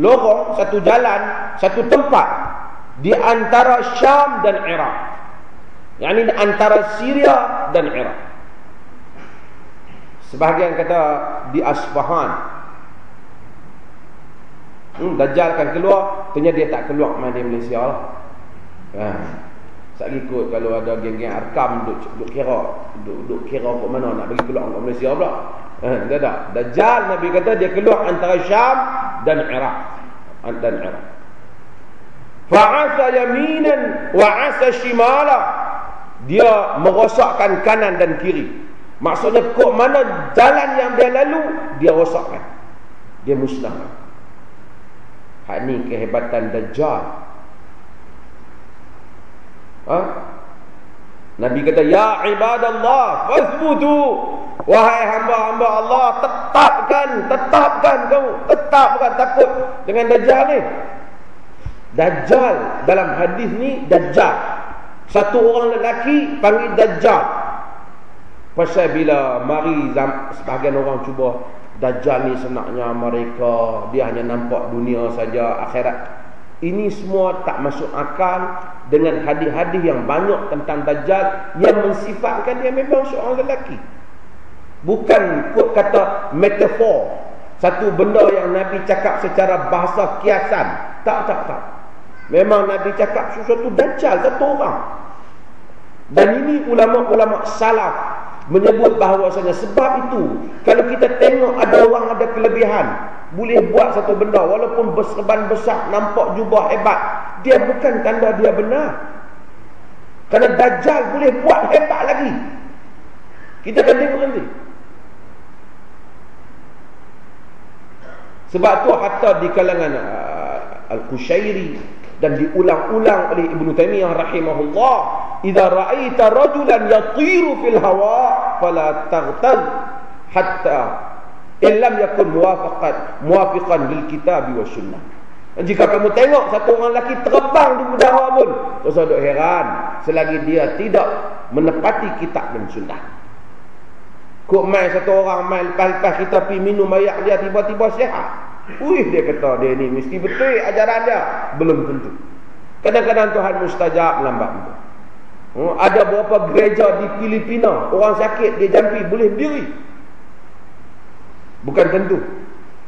lorong satu jalan satu tempat di antara syam dan iraq yakni antara syria dan iraq sebahagian kata di asfahan hmm, dajjal akan keluar ternyata dia tak keluar main di malaysia lah ha. Tak ikut kalau ada geng-geng arkam duk, duk kira duk, duk kira ke mana nak bagi keluar ke Malaysia pula. Eh, tak ada. Dajjal Nabi kata dia keluar antara Syam dan Iraq. Dan Iraq. Fa'asa yaminan wa'asa shimala. Dia merosakkan kanan dan kiri. Maksudnya kok mana jalan yang dia lalu, dia rosakkan. Dia musnahkan. Hak ni kehebatan Dajjal. Ha? Nabi kata ya ibadallah fasbutu wahai hamba-hamba Allah tetapkan tetapkan kamu tetapkan takut dengan dajjal ni dajjal dalam hadis ni dajjal satu orang lelaki panggil dajjal pasal bila mari sebahagian orang cuba dajjal ni senaknya mereka dia hanya nampak dunia saja akhirat ini semua tak masuk akal dengan hadis-hadis yang banyak tentang Dajjal yang mensifatkan dia memang seorang lelaki. Bukan kut kata metafor. Satu benda yang Nabi cakap secara bahasa kiasan. Tak, tak, tak. Memang Nabi cakap sesuatu Dajjal, satu orang. Dan ini ulama-ulama salaf menyebut bahawasanya sebab itu kalau kita tengok ada orang ada kelebihan boleh buat satu benda walaupun berserban besar nampak jubah hebat dia bukan tanda dia benar. Kerana Dajjal boleh buat hebat lagi. Kita akan tengok nanti. Sebab tu hatta di kalangan uh, Al-Qushairi dan diulang-ulang oleh Ibnu Taimiyah rahimahullah idza ra'aita rajulan yatiru fil hawa fala taghtal hatta illam yakun muwafaqan muwafiqan lil kitab wa sunnah. Jika kamu tengok satu orang lelaki terbang di udara pun terus ada heran selagi dia tidak menepati kitab dan sunnah. Kok mai satu orang mai lepas-lepas kita pergi minum air dia tiba-tiba sihat Wih dia kata dia ni mesti betul ajaran dia. Belum tentu. Kadang-kadang Tuhan mustajab lambat. Hmm, ada beberapa gereja di Filipina. Orang sakit dia jampi boleh berdiri. Bukan tentu.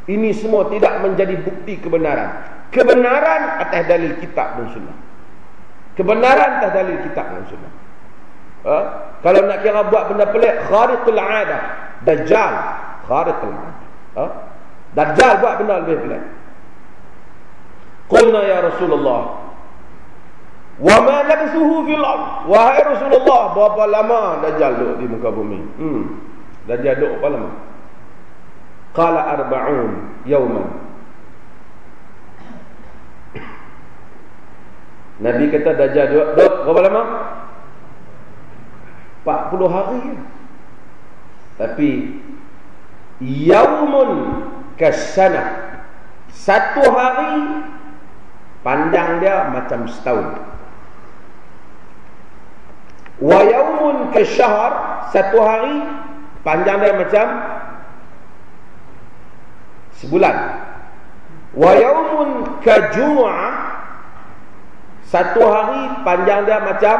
Ini semua tidak menjadi bukti kebenaran. Kebenaran atas dalil kitab dan sunnah. Kebenaran atas dalil kitab dan sunnah. Ha? Kalau nak kira buat benda pelik, khariqul adah. Dajjal. Khariqul adah. Ha? Dajjal buat benda lebih pelik. Qulna ya Rasulullah. Wa ma labsuhu fil ard? Wahai Rasulullah, berapa lama Dajjal duduk di muka bumi? Hmm. Dajjal duduk berapa lama? Qala arba'un yawman. Nabi kata Dajjal duduk, duduk berapa lama? 40 hari. Tapi yaumun kesana satu hari panjang dia macam setahun. Wa yaumun kasyahr satu hari panjang dia macam sebulan. Wa yaumun kajumu'ah satu hari panjang dia macam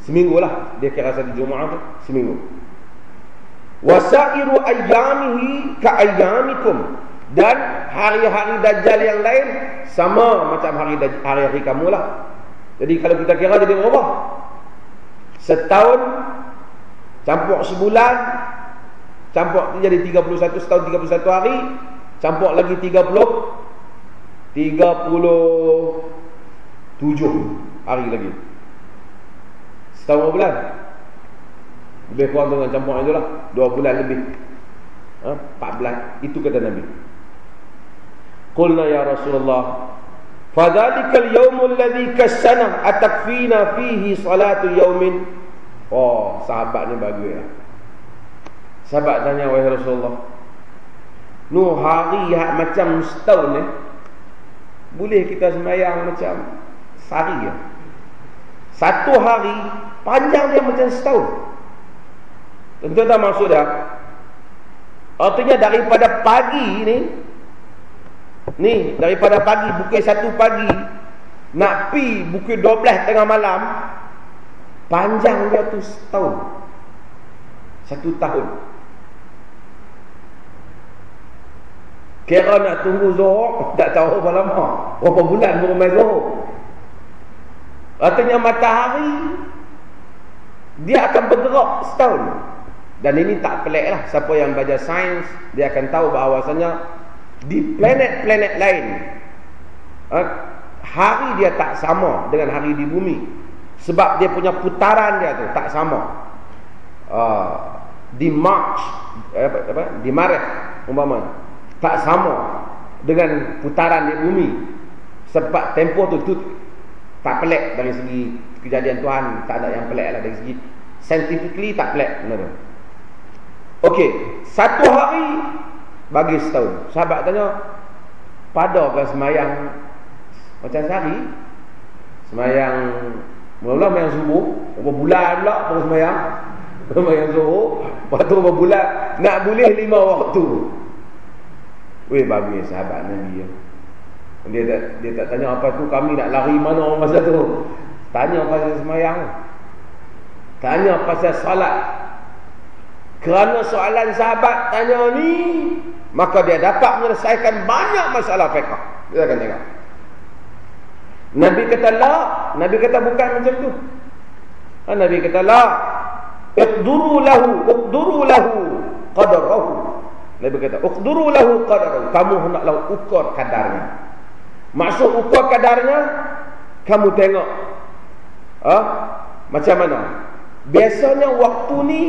seminggu lah. Dia kira satu jumu'ah tu seminggu wasairu ayyamihi ka ayyamikum. Dan hari-hari dajjal yang lain sama macam hari hari-hari kamu lah. Jadi kalau kita kira jadi berapa setahun campur sebulan campur jadi 31 setahun 31 hari campur lagi 30 37 hari lagi. Setahun berapa lebih kurang dengan campur itu lah. Dua bulan lebih. Ha? Empat bulan. Itu kata Nabi. Qulna ya Rasulullah Fadhalikal yawmul ladhi kassana Atakfina fihi salatu yawmin. Oh sahabat ni bagus ya Sahabat tanya wahai Rasulullah Nu hari yang macam setahun ni eh? Boleh kita semayang macam Sehari ya? Satu hari Panjang dia macam setahun Tentu tak maksud dah. Artinya daripada pagi ni ni daripada pagi bukit satu pagi nak pi bukit 12 tengah malam panjang dia tu setahun. Satu tahun. Kira nak tunggu Zuhur tak tahu berapa lama. Berapa bulan baru mai Zuhur. Artinya matahari dia akan bergerak setahun. Dan ini tak pelik lah. Siapa yang belajar sains Dia akan tahu bahawasanya Di planet-planet lain eh, Hari dia tak sama Dengan hari di bumi. Sebab dia punya putaran dia tu Tak sama. Uh, Di March eh, Di Maret umpama Tak sama Dengan putaran di bumi. Sebab tempoh tu, tu Tak pelik dari segi Kejadian Tuhan Tak ada yang pelik lah Dari segi Scientifically tak pelik Benar Okey, satu hari bagi setahun. Sahabat tanya, pada ke semayang macam sehari? Semayang mula-mula semayang subuh, berapa bulan pula baru semayang? Semayang subuh, lepas tu berapa bulan? Nak boleh lima waktu. Weh, bagus sahabat Nabi ya. Dia tak, dia tak tanya apa tu kami nak lari mana masa tu. Tanya pasal semayang. Tanya pasal salat kerana soalan sahabat tanya ni Maka dia dapat menyelesaikan banyak masalah fiqah Kita akan tengok Nabi kata la Nabi kata bukan macam tu Ha, Nabi kata la iqduru lahu iqduru lahu qadarahu. Nabi kata iqduru lahu qadarahu. Kamu hendaklah ukur kadarnya. Maksud ukur kadarnya kamu tengok. Ha? Macam mana? Biasanya waktu ni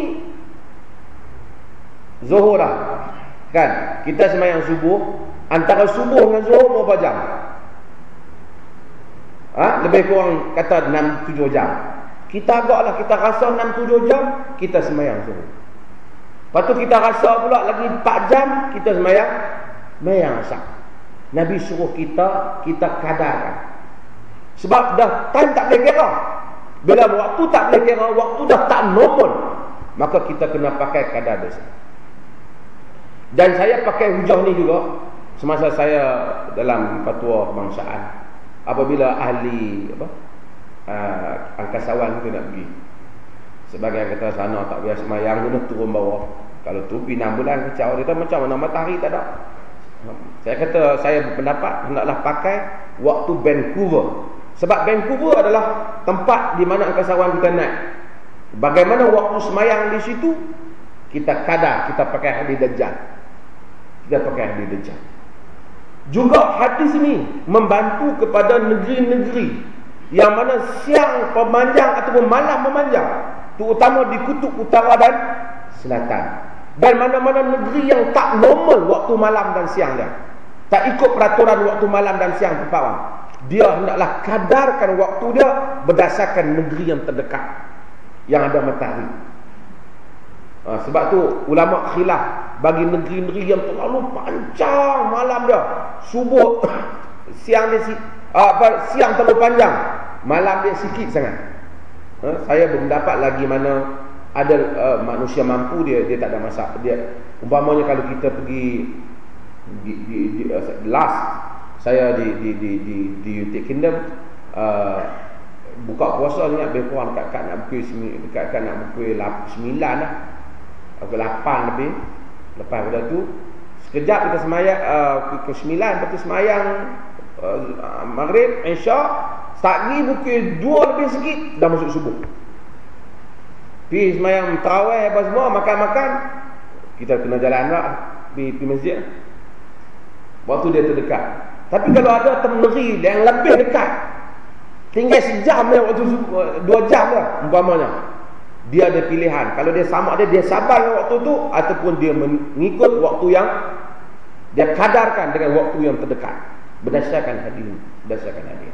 Zuhur lah. Kan? Kita semayang subuh Antara subuh dengan zuhur berapa jam? Ha? Lebih kurang kata 6-7 jam. Kita agaklah kita rasa 6-7 jam Kita semayang zuhur Lepas tu kita rasa pula lagi 4 jam Kita semayang Semayang asap. Nabi suruh kita Kita kadarkan. Sebab dah time tak boleh kira. Bila waktu tak boleh kira Waktu dah tak normal. Maka kita kena pakai kadar dosa dan saya pakai hujah ni juga semasa saya dalam fatwa kebangsaan. Apabila ahli apa uh, angkasawan tu nak pergi. Sebagai kata sana tak biasa semayang kena turun bawah. Kalau tu pinang bulan kacau dia macam mana matahari tak ada. Saya kata saya berpendapat hendaklah pakai waktu Vancouver. Sebab Vancouver adalah tempat di mana angkasawan kita naik. Bagaimana waktu semayang di situ kita kadar kita pakai hadis dajjal dia pakai hadis dajjal juga hadis ini membantu kepada negeri-negeri yang mana siang pemanjang ataupun malam memanjang terutama di kutub utara dan selatan. Dan mana-mana negeri yang tak normal waktu malam dan siang dia. Tak ikut peraturan waktu malam dan siang tepat dia hendaklah kadarkan waktu dia berdasarkan negeri yang terdekat yang ada matahari Ha, sebab tu ulama khilaf bagi negeri-negeri yang terlalu panjang malam dia. Subuh siang dia si, apa siang terlalu panjang, malam dia sikit sangat. Ha, saya berpendapat lagi mana ada uh, manusia mampu dia dia tak ada masak. Dia umpamanya kalau kita pergi di, di, di uh, last saya di di di di, di United Kingdom uh, buka puasa ni lebih kurang dekat-dekat nak pukul dekat-dekat nak pukul 9 lah pukul 8 lebih. Lepas pada tu sekejap kita semayang uh, pukul 9 lepas tu semayang uh, maghrib insya start lagi pukul 2 lebih sikit dah masuk subuh. Pergi semayang terawih apa semua makan-makan kita kena jalan lah pergi, pergi masjid. Waktu dia terdekat. Tapi kalau ada temeri yang lebih dekat tinggal sejam waktu dua jam lah umpamanya dia ada pilihan. Kalau dia sama dia dia sabar dengan waktu tu ataupun dia mengikut waktu yang dia kadarkan dengan waktu yang terdekat. Berdasarkan hadis berdasarkan hadis.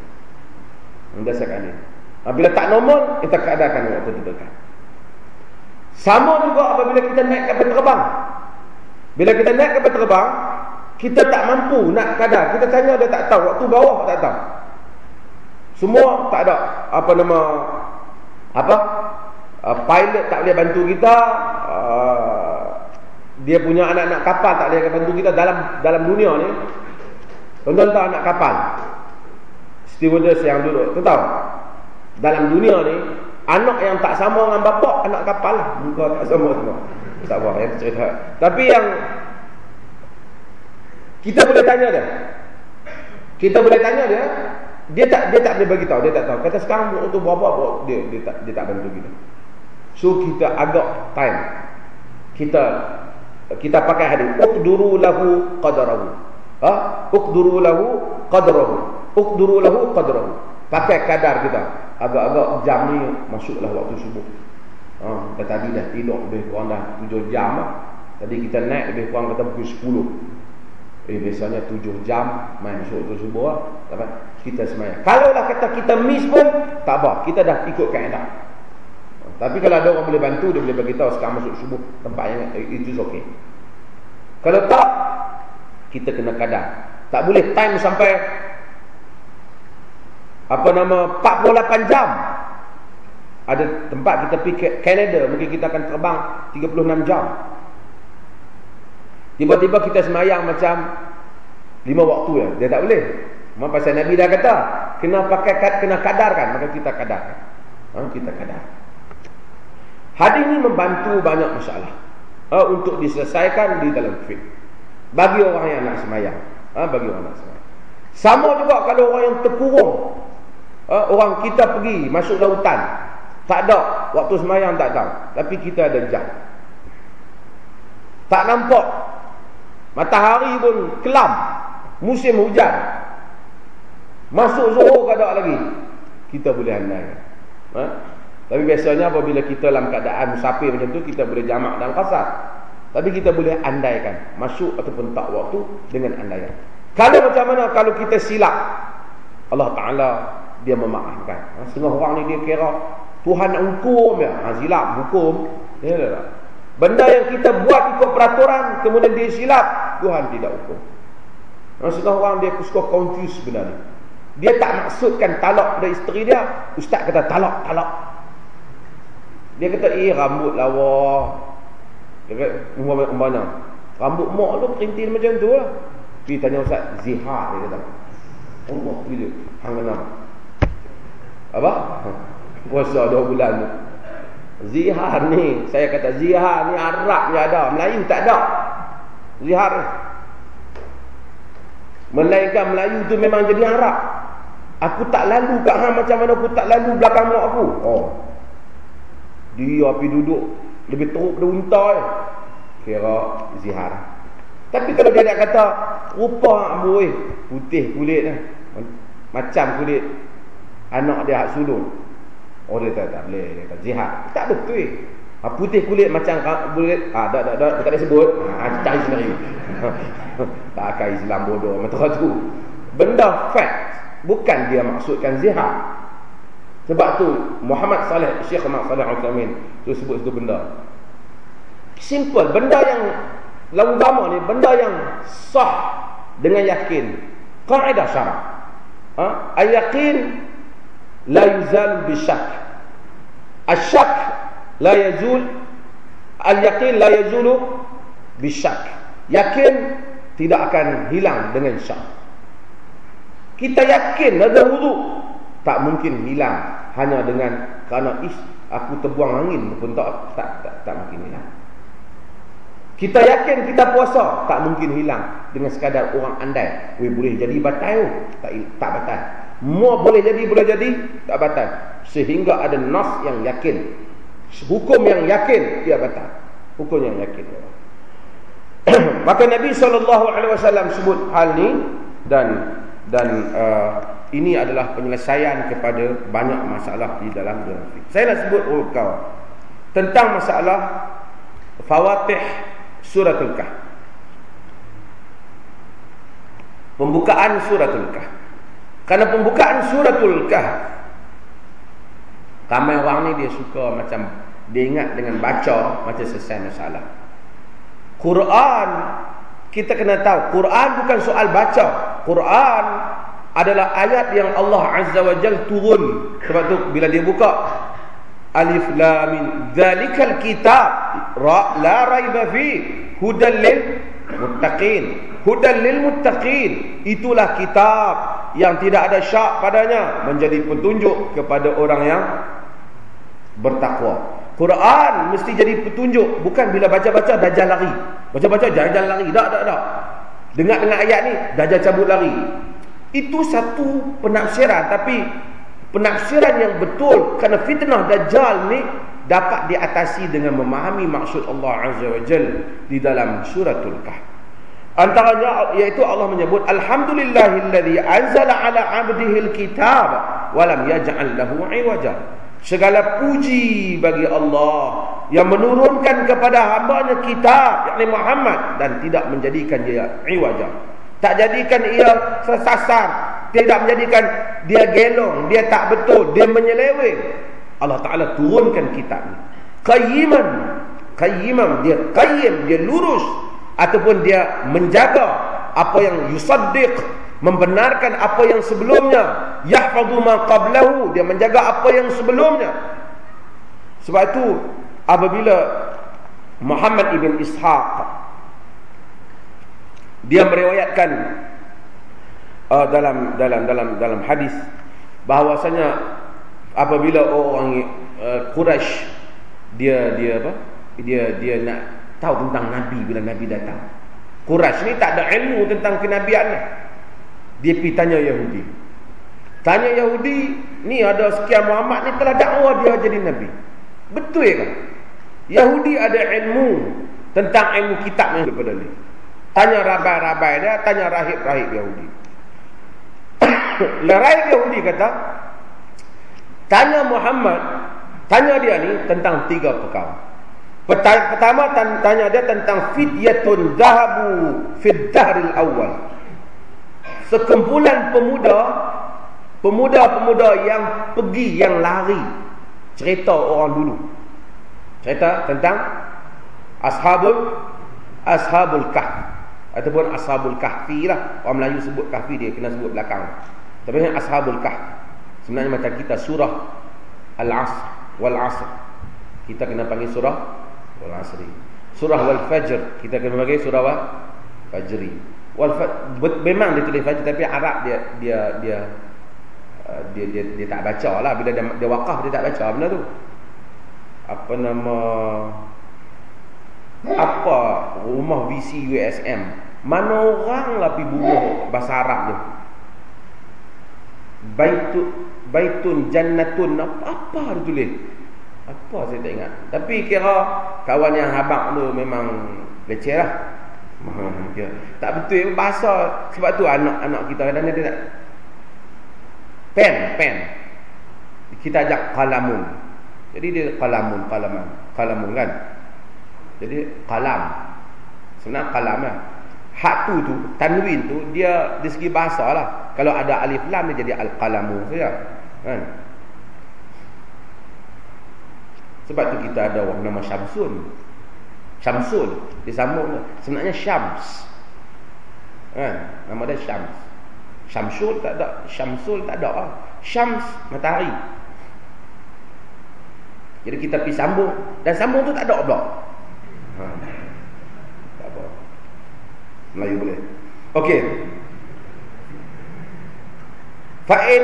Berdasarkan hadis. Bila tak normal kita kadarkan waktu terdekat. Sama juga apabila kita naik kapal terbang. Bila kita naik kapal terbang kita tak mampu nak kadar. Kita tanya dia tak tahu waktu bawah tak tahu. Semua tak ada apa nama apa uh, pilot tak boleh bantu kita uh, dia punya anak-anak kapal tak boleh bantu kita dalam dalam dunia ni. Tuan-tuan anak kapal? Stewardess yang duduk tu tahu? Dalam dunia ni anak yang tak sama dengan bapak anak kapal lah. Muka tak sama semua. Tak apa yang cerita. Tapi yang kita boleh tanya dia. Kita boleh tanya dia dia tak dia tak boleh bagi tahu dia tak tahu. Kata sekarang waktu berapa dia dia tak dia tak bantu kita So kita agak time. Kita Kita pakai hadis Uqduru lahu qadarahu. Ha? Uqduru lahu qadarahu. Uqduru lahu qadarahu. Pakai kadar kita. Agak-agak jam ni Masuklah waktu subuh. Ha? Kita tadi dah tidur Lebih kurang dah 7 jam lah. Tadi kita naik Lebih kurang kata pukul 10 Eh biasanya 7 jam Main masuk waktu subuh lah. Kita semayang. Kalau lah kata kita miss pun Tak apa. Kita dah ikut kaedah tapi kalau ada orang boleh bantu Dia boleh bagi tahu sekarang masuk subuh Tempat yang itu okey Kalau tak Kita kena kadar. Tak boleh time sampai Apa nama 48 jam. Ada tempat kita pergi Canada Mungkin kita akan terbang 36 jam. Tiba-tiba kita semayang macam Lima waktu ya. Dia tak boleh. Memang pasal Nabi dah kata Kena pakai kena kadarkan. Maka kita kadarkan. Ha, Kita kadarkan Hadis ini membantu banyak masalah uh, untuk diselesaikan di dalam fiqh. Bagi orang yang nak semayang, uh, bagi orang nak semayang. Sama juga kalau orang yang terkurung, uh, orang kita pergi masuk lautan, Tak ada. Waktu semayang tak tahu. Tapi kita ada jam. Tak nampak. Matahari pun kelam. Musim hujan. Masuk zuhur tak ada lagi. Kita boleh andai. Ha? Tapi biasanya apabila kita dalam keadaan musafir macam tu, kita boleh jamak dan kasar. Tapi kita boleh andaikan. Masuk ataupun tak waktu dengan andaian. Kalau macam mana kalau kita silap. Allah Ta'ala dia memaafkan. Ha? Setengah orang ni dia kira Tuhan nak hukum ya. Ha, silap hukum. Ya, ya, ya. Benda yang kita buat ikut peraturan kemudian dia silap, Tuhan tidak hukum. Maksudnya orang dia suka confuse benda ni. Dia tak maksudkan talak pada isteri dia, ustaz kata talak, talak. Dia kata, "Eh, rambut lawa." Dia kata, "Umur mana?" Rambut mak tu perintil macam tu lah. Pergi tanya ustaz, zihar dia kata. Allah, bila hang kenal. Apa? Puasa dua bulan tu. Zihar ni, saya kata zihar ni Arab ni ada, Melayu tak ada. Zihar ni. Melainkan Melayu tu memang jadi Arab. Aku tak lalu kat hang macam mana aku tak lalu belakang mak aku. Oh. Dia api duduk lebih teruk daripada unta eh. Kira zihar. Tapi kalau dia nak kata rupa ambo eh, putih kulit eh. Macam kulit anak dia hak sulung. Oh dia tak, tak boleh dia kata jihad. Tak betul. Eh. Ha, putih kulit macam kulit ah tak tak tak tak ada sebut. Ha, cari sendiri. tak akan Islam bodoh macam tu. Benda fact bukan dia maksudkan zihad. Sebab tu Muhammad Saleh Syekh Muhammad Saleh Al-Utsaimin tu sebut itu benda. Simple, benda yang lagu agama ni benda yang sah dengan yakin. Kaidah syarak. Ha? Al-yaqin la yuzal bisyak asyak la yazul al-yaqin la yazulu bisyak yakin tidak akan hilang dengan syak kita yakin ada wudu tak mungkin hilang hanya dengan kerana is aku terbuang angin pun tak tak tak, tak mungkin hilang kita yakin kita puasa tak mungkin hilang dengan sekadar orang andai boleh jadi batal tak tak batal Mua boleh jadi, boleh jadi, tak batal. Sehingga ada nas yang yakin. Hukum yang yakin, dia batal. Hukum yang yakin. Maka Nabi SAW sebut hal ni dan dan uh, ini adalah penyelesaian kepada banyak masalah di dalam dunia. Saya nak sebut oh, kau tentang masalah fawatih suratul kahf. Pembukaan suratul kahf. Karena pembukaan suratul kahf Ramai orang ni dia suka macam Dia ingat dengan baca Macam selesai masalah Quran Kita kena tahu Quran bukan soal baca Quran adalah ayat yang Allah Azza wa Jal turun Sebab tu bila dia buka Alif Lamin Zalikal kitab Ra La raiba fi Hudallil Muttaqin Hudallil muttaqin Itulah kitab yang tidak ada syak padanya menjadi petunjuk kepada orang yang bertakwa. Quran mesti jadi petunjuk bukan bila baca-baca dajal lari. Baca-baca dajal lari. Tak, tak, tak. Dengar-dengar ayat ni dajal cabut lari. Itu satu penafsiran tapi penafsiran yang betul kerana fitnah dajjal ni dapat diatasi dengan memahami maksud Allah Azza wa Jalla di dalam suratul Kahf. Antaranya yaitu Allah menyebut alhamdulillahilladzi anzala ala 'abdihi alkitab wa lam yaj'al lahu 'iwaja. Segala puji bagi Allah yang menurunkan kepada hamba-Nya kitab yakni Muhammad dan tidak menjadikan dia 'iwaja. Tak jadikan ia sesasar, tidak menjadikan dia gelong, dia tak betul, dia menyeleweng. Allah Taala turunkan kitab ini. Qayyiman, qayyiman dia qayyim, dia lurus ataupun dia menjaga apa yang yusaddiq membenarkan apa yang sebelumnya yahfazu ma qablahu dia menjaga apa yang sebelumnya sebab itu apabila Muhammad ibn Ishaq dia meriwayatkan uh, dalam dalam dalam dalam hadis bahwasanya apabila orang uh, Quraisy dia dia apa dia dia nak tahu tentang Nabi bila Nabi datang. Quraisy ni tak ada ilmu tentang kenabian. Dia pergi tanya Yahudi. Tanya Yahudi, ni ada sekian Muhammad ni telah dakwah dia jadi Nabi. Betul ke? Yahudi ada ilmu tentang ilmu kitab yang daripada ni. Tanya rabai-rabai dia, tanya rahib-rahib Yahudi. rahib Yahudi kata, tanya Muhammad, tanya dia ni tentang tiga perkara. Pertama tanya dia tentang fidyatun zahabu fid dahril awal. Sekumpulan pemuda pemuda-pemuda yang pergi yang lari cerita orang dulu. Cerita tentang ashabul ashabul kahf ataupun ashabul kahfi lah. Orang Melayu sebut kahfi dia kena sebut belakang. Tapi ashabul kahf. Sebenarnya macam kita surah Al-Asr wal Asr. Kita kena panggil surah wal asri surah wal fajr kita akan bagi surah apa fajri wal memang dia tulis fajr tapi arab dia dia dia uh, dia dia, dia tak baca lah bila dia, dia wakaf dia tak baca benda tu apa nama apa rumah VC USM mana orang lah pergi bunuh bahasa Arab tu baitun baitun jannatun apa, apa dia tulis apa saya tak ingat. Tapi kira kawan yang habak tu memang leceh lah. tak betul bahasa sebab tu anak-anak kita kadang-kadang dia tak pen, pen. Kita ajak kalamun. Jadi dia kalamun, kalaman, kalamun kan. Jadi kalam. Sebenarnya kalam lah. Hak tu tu, tanwin tu dia di segi bahasa lah. Kalau ada alif lam dia jadi al-qalamu saja. Kan? Sebab tu kita ada orang nama Syamsun. Syamsul disambung sebenarnya Syams. Kan? Nama dia Syams. Syamsul tak ada, Syamsul tak ada. Syams matahari. Jadi kita pergi sambung dan sambung tu tak ada pula. Ha. Melayu boleh. Okey. Fa in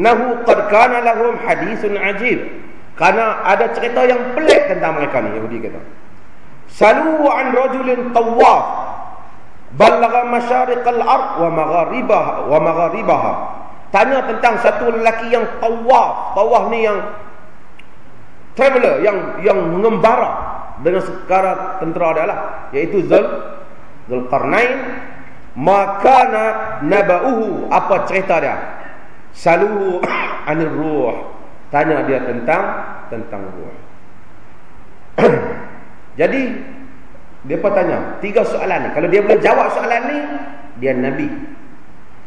nahu qad kana lahum hadithun ajib. Karena ada cerita yang pelik tentang mereka ni Yahudi kata. Salu an rajulin tawaf balagha masyariqal ard wa magharibaha wa magharibaha. Tanya tentang satu lelaki yang tawaf. Tawaf ni yang traveler yang yang mengembara dengan sekara tentera dia lah iaitu Zul Zulqarnain makana nabauhu apa cerita dia saluhu anir ruh tanya dia tentang tentang ruh. Jadi dia pun tanya tiga soalan ni. Kalau dia boleh jawab soalan ni, dia nabi.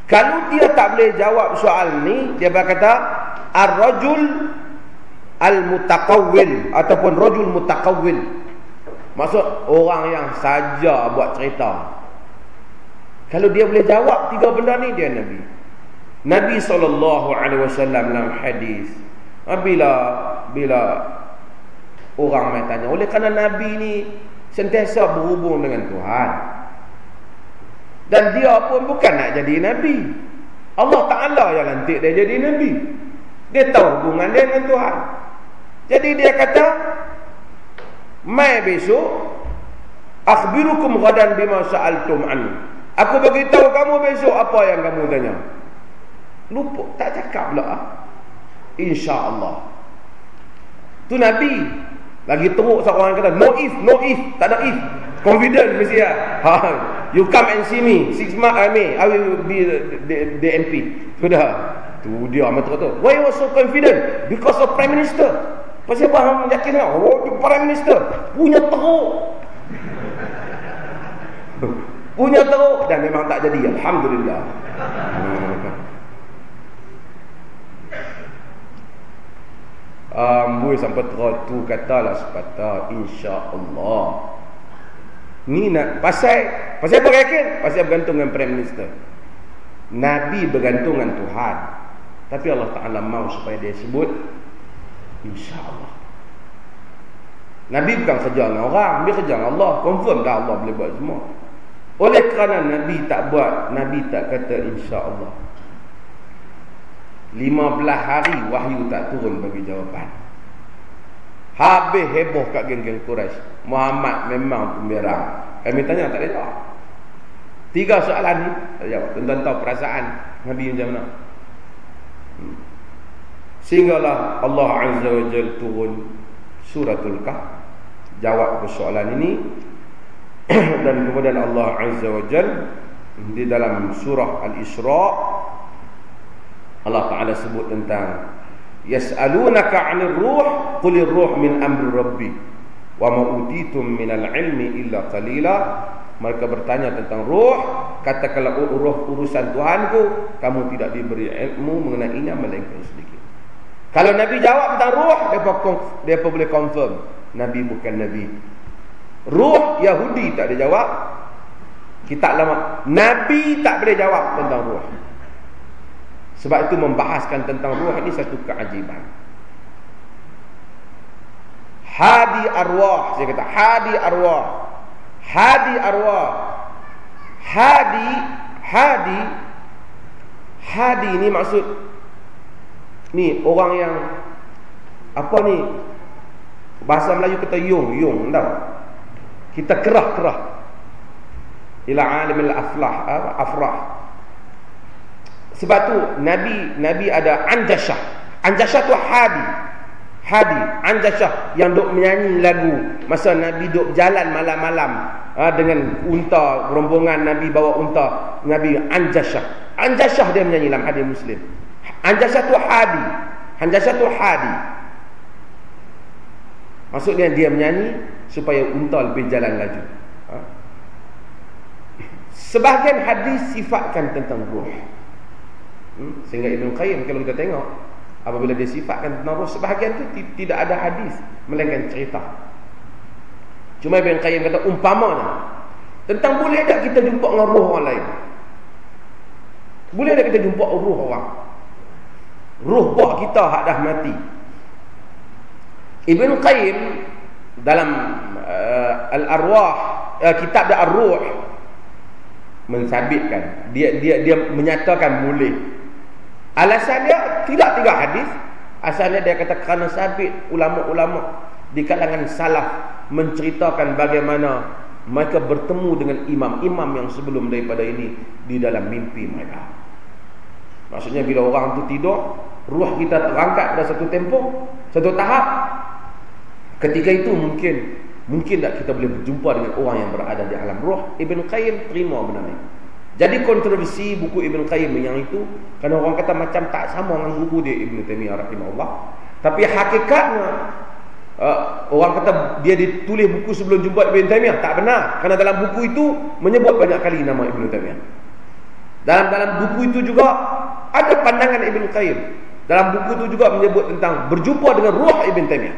Kalau dia tak boleh jawab soal ni, dia berkata ar-rajul al-mutaqawwil ataupun rajul mutaqawwil. Maksud orang yang saja buat cerita. Kalau dia boleh jawab tiga benda ni dia nabi. Nabi SAW dalam hadis. Bila bila orang mai tanya oleh kerana nabi ni sentiasa berhubung dengan Tuhan? Dan dia pun bukan nak jadi nabi. Allah Taala yang lantik dia jadi nabi. Dia tahu hubungan dia dengan Tuhan. Jadi dia kata mai besok akhbirukum ghadan bima sa'altum an. Aku bagi tahu kamu besok apa yang kamu tanya. Lupa tak cakap pula ah. InsyaAllah. Tu Nabi. Lagi teruk seorang kata No if, no if Tak ada if. Confident mesti ya. ha. You come and see me Six months I may I will be the, the, the MP Sudah. Tu dia amat teruk tu Why you so confident? Because of Prime Minister Pasal apa yang yakin Oh Prime Minister Punya teruk Punya teruk Dan memang tak jadi Alhamdulillah hmm. Amboi sampai teratu katalah sepatah insya-Allah. Ni nak pasal pasal apa yakin? Pasal bergantung dengan prime minister. Nabi bergantung dengan Tuhan. Tapi Allah Taala mau supaya dia sebut insya-Allah. Nabi bukan kerja dengan orang, dia kerja dengan Allah. Confirm dah Allah boleh buat semua. Oleh kerana Nabi tak buat, Nabi tak kata insya-Allah. 15 hari wahyu tak turun bagi jawapan. Habis heboh kat geng-geng Quraisy. Muhammad memang pemberang. Kami tanya tak ada jawab. Tiga soalan ni. Tuan-tuan tahu perasaan Nabi macam mana? hmm. Sehinggalah Allah Azza wa Jal turun suratul Kahf. Jawab persoalan ini. Dan kemudian Allah Azza wa Jal di dalam surah Al-Isra Allah Taala sebut tentang yas'alunaka 'anil ruh qulir ruh min amri rabbi wa ma utitum minal ilmi illa qalila. Mereka bertanya tentang ruh katakanlah oh, ruh urusan Tuhanku kamu tidak diberi ilmu mengenainya melainkan sedikit kalau nabi jawab tentang ruh depa depa boleh confirm nabi bukan nabi ruh yahudi tak ada jawab kitab lama nabi tak boleh jawab tentang ruh sebab itu membahaskan tentang ruh ini satu keajaiban. Hadi arwah, saya kata hadi arwah. Hadi arwah. Hadi hadi hadi ini maksud ni orang yang apa ni bahasa Melayu kata yung yung tahu kita kerah kerah ila alimil aflah afrah sebab tu Nabi Nabi ada anjashah. Anjashah tu hadi. Hadi, anjashah yang duk menyanyi lagu masa Nabi duk jalan malam-malam ha, dengan unta rombongan Nabi bawa unta Nabi anjashah. Anjashah dia menyanyi dalam hadis Muslim. Anjashah tu hadi. Anjashah tu hadi. Maksudnya dia menyanyi supaya unta lebih jalan laju. Ha? Sebahagian hadis sifatkan tentang ruh. Hmm? Sehingga Ibn Qayyim kalau kita tengok apabila dia sifatkan tentang roh sebahagian tu tidak ada hadis melainkan cerita. Cuma Ibn Qayyim kata umpamanya tentang boleh tak kita jumpa dengan roh orang lain? Boleh tak kita jumpa roh orang? Roh buah kita hak dah mati. Ibn Qayyim dalam uh, Al-Arwah uh, kitab Ar-Ruh mensabitkan dia dia dia menyatakan boleh Alasan dia tidak tiga hadis. Asalnya dia kata kerana sabit ulama-ulama di kalangan salaf menceritakan bagaimana mereka bertemu dengan imam-imam yang sebelum daripada ini di dalam mimpi mereka. Maksudnya bila orang tu tidur, ruh kita terangkat pada satu tempoh, satu tahap. Ketika itu mungkin mungkin tak kita boleh berjumpa dengan orang yang berada di alam ruh. Ibn Qayyim terima benar ini. Jadi kontroversi buku Ibn Qayyim yang itu Kerana orang kata macam tak sama dengan buku dia Ibn Taymiyah rahimahullah Tapi hakikatnya uh, Orang kata dia ditulis buku sebelum jumpa Ibn Taymiyah Tak benar Kerana dalam buku itu menyebut banyak kali nama Ibn Taymiyah Dalam dalam buku itu juga Ada pandangan Ibn Qayyim Dalam buku itu juga menyebut tentang Berjumpa dengan ruh Ibn Taymiyah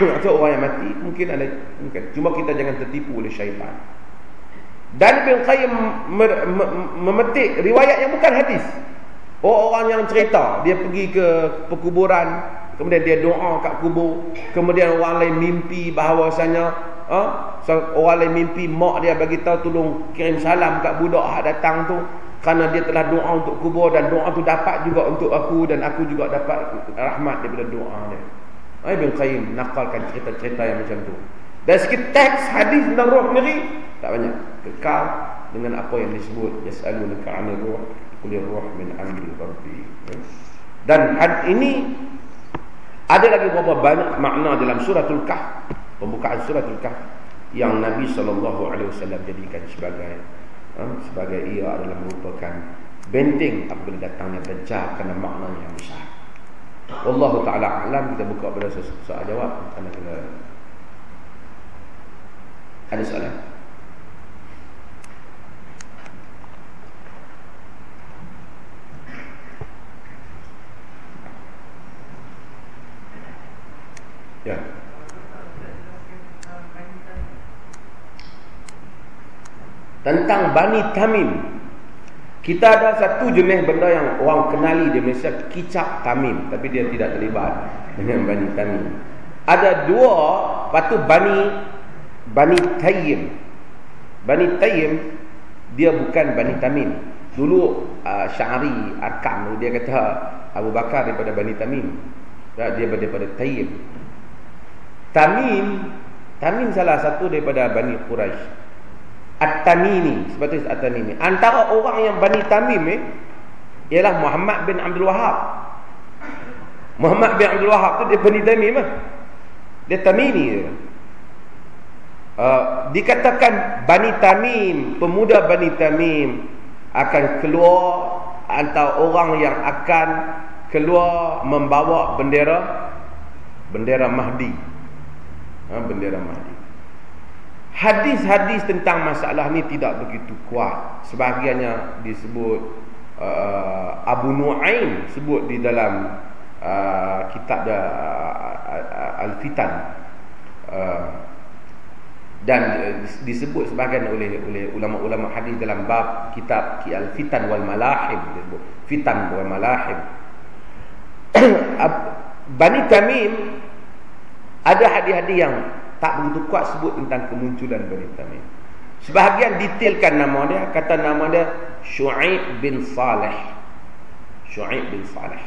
Atau orang yang mati Mungkin ada mungkin. Cuma kita jangan tertipu oleh syaitan dan Ibn Qayyim memetik riwayat yang bukan hadis. Orang yang cerita, dia pergi ke perkuburan, kemudian dia doa kat kubur, kemudian orang lain mimpi bahawasanya ha? orang lain mimpi mak dia bagi tahu tolong kirim salam kat budak hak datang tu kerana dia telah doa untuk kubur dan doa tu dapat juga untuk aku dan aku juga dapat rahmat daripada doa dia. Ibn Qayyim nakalkan cerita-cerita yang macam tu. Dan sikit teks hadis tentang roh sendiri tak banyak kekal dengan apa yang disebut yasalunaka 'anil ruh qul ruh min amri rabbi dan had ini ada lagi beberapa banyak makna dalam suratul kahf pembukaan suratul kahf yang Nabi wasallam jadikan sebagai ha, sebagai ia adalah merupakan benteng apabila datangnya dajjal kerana makna yang besar. Wallahu taala alam. Kita buka pada soal jawab. Kerana kita ada soalan? Ya. Tentang Bani Tamim. Kita ada satu jenis benda yang orang kenali di Malaysia kicap Tamim, tapi dia tidak terlibat dengan Bani Tamim. Ada dua patu Bani Bani Tayyim. Bani Tayyim dia bukan Bani Tamim. Dulu uh, Syari Arkam dia kata Abu Bakar daripada Bani Tamim. Dia daripada Tayyim. Tamim Tamim salah satu daripada Bani Quraisy At-Tamimi Sebab itu At-Tamimi Antara orang yang Bani Tamim eh, ialah Muhammad bin Abdul Wahab. Muhammad bin Abdul Wahab tu dia Bani Tamim lah. Dia Tamimi dia. Uh, dikatakan Bani Tamim, pemuda Bani Tamim akan keluar antara orang yang akan keluar membawa bendera bendera Mahdi. Ha, bendera Mahdi. Hadis-hadis tentang masalah ni tidak begitu kuat. Sebahagiannya disebut uh, Abu Nuaim sebut di dalam uh, kitab uh, Al-Fitan. Uh, dan uh, disebut sebahagian oleh oleh ulama-ulama hadis dalam bab kitab Al-Fitan wal Malahib disebut Fitan wal Malahib. Bani Tamim ada hadis-hadis yang tak begitu kuat sebut tentang kemunculan Bani Tamim. Sebahagian detailkan nama dia, kata nama dia Syu'aib bin Saleh. Syu'aib bin Saleh.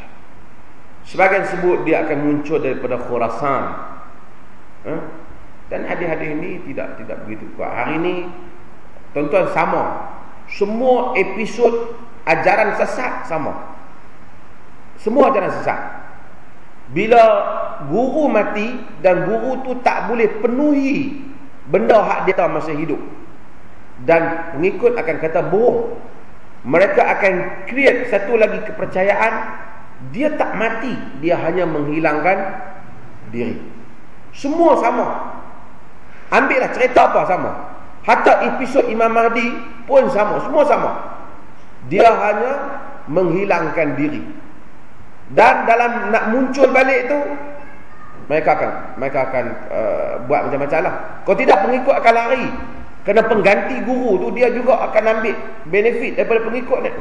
Sebahagian sebut dia akan muncul daripada Khurasan. Ha? Dan hadis-hadis ini tidak tidak begitu kuat. Hari ini tuan-tuan sama. Semua episod ajaran sesat sama. Semua ajaran sesat. Bila guru mati dan guru tu tak boleh penuhi benda hak dia tahu masa hidup. Dan pengikut akan kata bohong. Mereka akan create satu lagi kepercayaan dia tak mati, dia hanya menghilangkan diri. Semua sama. Ambillah cerita apa sama. Hatta episod Imam Mahdi pun sama, semua sama. Dia hanya menghilangkan diri. Dan dalam nak muncul balik tu mereka akan mereka akan uh, buat macam-macam lah. Kalau tidak pengikut akan lari. Kerana pengganti guru tu dia juga akan ambil benefit daripada pengikut ni.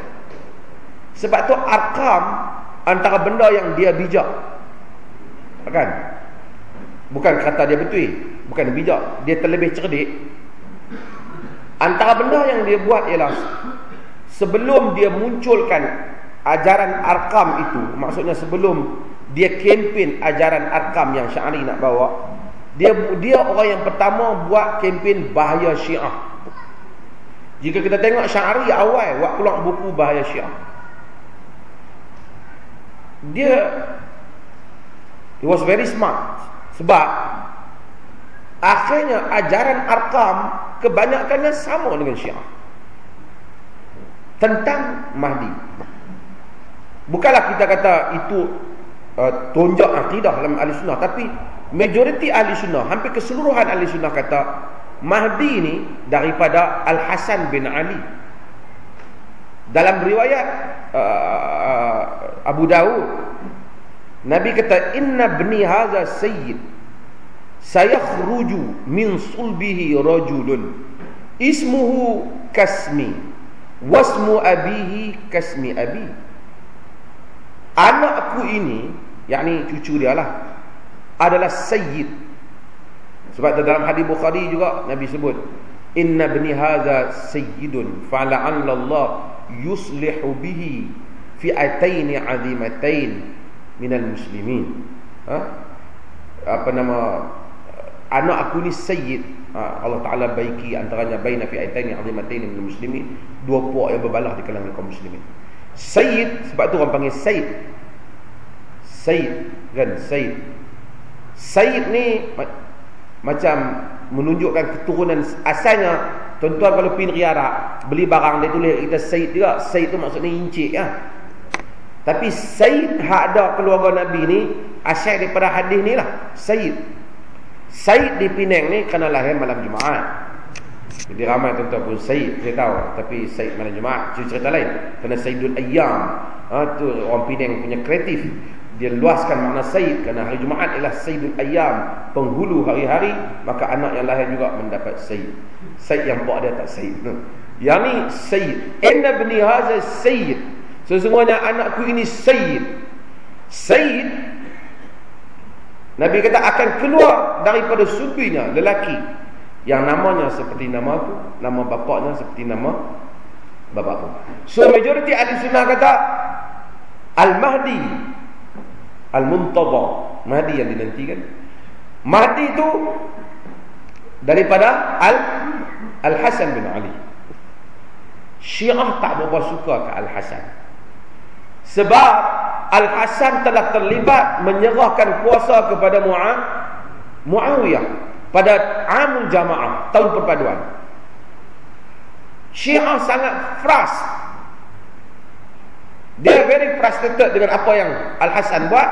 Sebab tu arkam antara benda yang dia bijak. Kan? Bukan kata dia betul, bukan bijak, dia terlebih cerdik. Antara benda yang dia buat ialah sebelum dia munculkan ajaran arkam itu maksudnya sebelum dia kempen ajaran arkam yang syari nak bawa dia dia orang yang pertama buat kempen bahaya syiah. Jika kita tengok syari awal buat keluar buku bahaya syiah. Dia he was very smart. Sebab akhirnya ajaran arkam kebanyakannya sama dengan syiah. Tentang Mahdi Bukanlah kita kata itu uh, tonjak akidah dalam ahli sunnah. Tapi majoriti ahli sunnah, hampir keseluruhan ahli sunnah kata Mahdi ini daripada Al-Hasan bin Ali. Dalam riwayat uh, Abu Dawud, Nabi kata, Inna bni haza sayyid, sayakhruju min sulbihi rajulun, ismuhu kasmi, wasmu abihi kasmi abihi. Anakku ini yakni cucu dia lah adalah sayyid. Sebab dalam hadis Bukhari juga Nabi sebut inna bni hadza sayyidun Allah yuslihu bihi fi'atain 'azimatain minal muslimin. Ha? apa nama anak aku ni sayyid. Ha, Allah Taala baiki antaranya baina fi'atain 'azimatain minal muslimin. Dua puak yang berbalah di kalangan kaum muslimin Sayyid sebab tu orang panggil Sayyid. Sayyid kan Sayyid. Sayyid ni macam menunjukkan keturunan asalnya tuan-tuan kalau pergi negeri Arab beli barang dia tulis kita Sayyid juga. Sayyid tu maksudnya encik ya. Tapi Sayyid hak ada keluarga Nabi ni asal daripada hadis ni lah. Sayyid. Sayyid di Penang ni kena lahir malam Jumaat. Jadi ramai tuan-tuan pun Said saya tahu. Tapi Said mana jemaah cerita, cerita lain. Kerana Saidul Ayyam. Ha, tu orang Penang punya kreatif. Dia luaskan makna Said. Kerana hari Jumaat ialah Saidul Ayyam. Penghulu hari-hari maka anak yang lahir juga mendapat Said. Said yang buat dia tak Said. No. yang ni Said. Inna bni haza Said. Sesungguhnya anakku ini Said. Said Nabi kata akan keluar daripada subinya lelaki yang namanya seperti nama aku nama bapaknya seperti nama bapa aku so majority ahli sunnah kata al-mahdi al-muntadha. Mahdi yang dinantikan. Mahdi itu daripada al al-hasan bin ali. Syiah tak berapa suka ke al-hasan. Sebab Al-Hasan telah terlibat menyerahkan kuasa kepada Muawiyah pada Amul Jamaah tahun perpaduan. Syiah sangat frust. Dia very frustrated dengan apa yang Al-Hasan buat.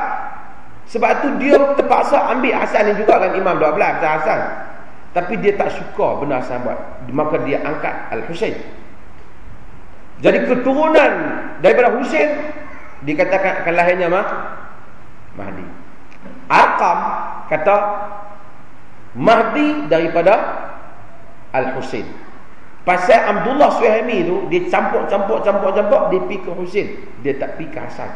Sebab tu dia terpaksa ambil Hasan ni juga kan Imam 12 Hasan. Tapi dia tak suka benda Hasan buat. Maka dia angkat Al-Husain. Jadi keturunan daripada Husain dikatakan akan lahirnya mah Mahdi. Arqam kata Mahdi daripada Al-Husain. Pasal Abdullah Suhaimi tu dia campur-campur campur-campur dia pergi ke Husain, dia tak pergi ke Hasan.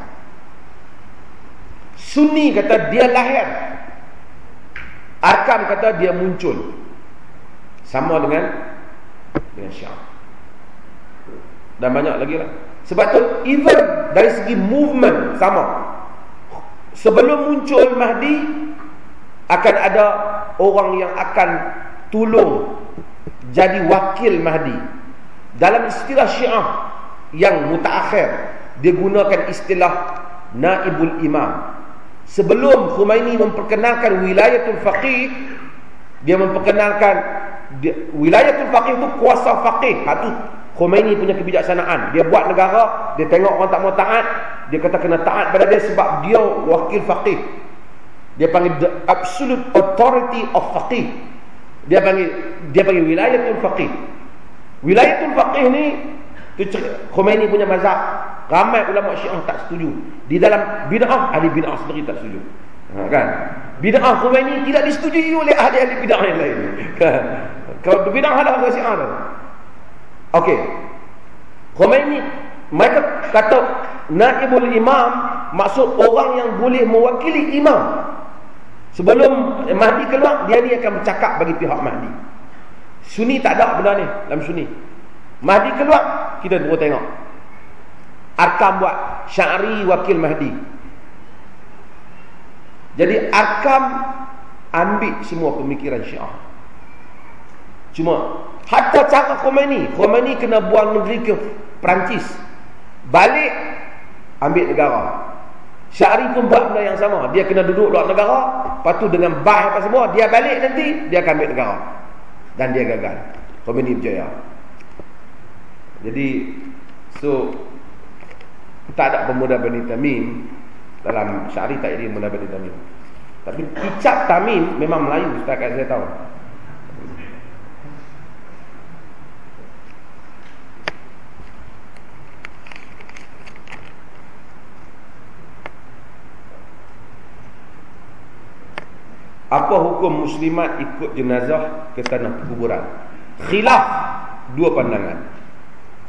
Sunni kata dia lahir. Arkam kata dia muncul. Sama dengan dengan Syam. Dan banyak lagi lah. Sebab tu even dari segi movement sama. Sebelum muncul Mahdi akan ada orang yang akan tolong jadi wakil Mahdi. Dalam istilah Syiah yang mutaakhir dia gunakan istilah naibul imam. Sebelum Khumaini memperkenalkan wilayatul faqih dia memperkenalkan dia, wilayatul faqih itu kuasa faqih. Satu Khomeini punya kebijaksanaan. Dia buat negara, dia tengok orang tak mau taat, dia kata kena taat pada dia sebab dia wakil faqih. Dia panggil the absolute authority of faqih. Dia panggil dia panggil wilayatul faqih. Wilayatul faqih ni tu Khomeini punya mazhab. Ramai ulama Syiah tak setuju. Di dalam bid'ah ahli bid'ah sendiri tak setuju. Ha, kan? Bid'ah Khomeini tidak disetujui oleh ahli-ahli bid'ah yang lain. Kan? Kalau bid'ah ada orang Syiah tu. Okey. Khomeini mereka kata naibul imam maksud orang yang boleh mewakili imam. Sebelum Mahdi keluar dia ni akan bercakap bagi pihak Mahdi. Sunni tak ada benda ni dalam Sunni. Mahdi keluar kita tunggu tengok. Arkam buat Syari wakil Mahdi. Jadi Arkam ambil semua pemikiran Syiah. Cuma Hatta cara Khomeini Khomeini kena buang negeri ke Perancis Balik Ambil negara Syari pun buat benda yang sama. Dia kena duduk luar negara Lepas tu dengan bah apa semua Dia balik nanti Dia akan ambil negara. Dan dia gagal. Khomeini berjaya. Jadi So Tak ada pemuda Bani Tamim Dalam Syari tak jadi pemuda Bani Tamim. Tapi kicap Tamim Memang Melayu Setakat saya tahu Apa hukum muslimat ikut jenazah ke tanah kuburan? Khilaf dua pandangan.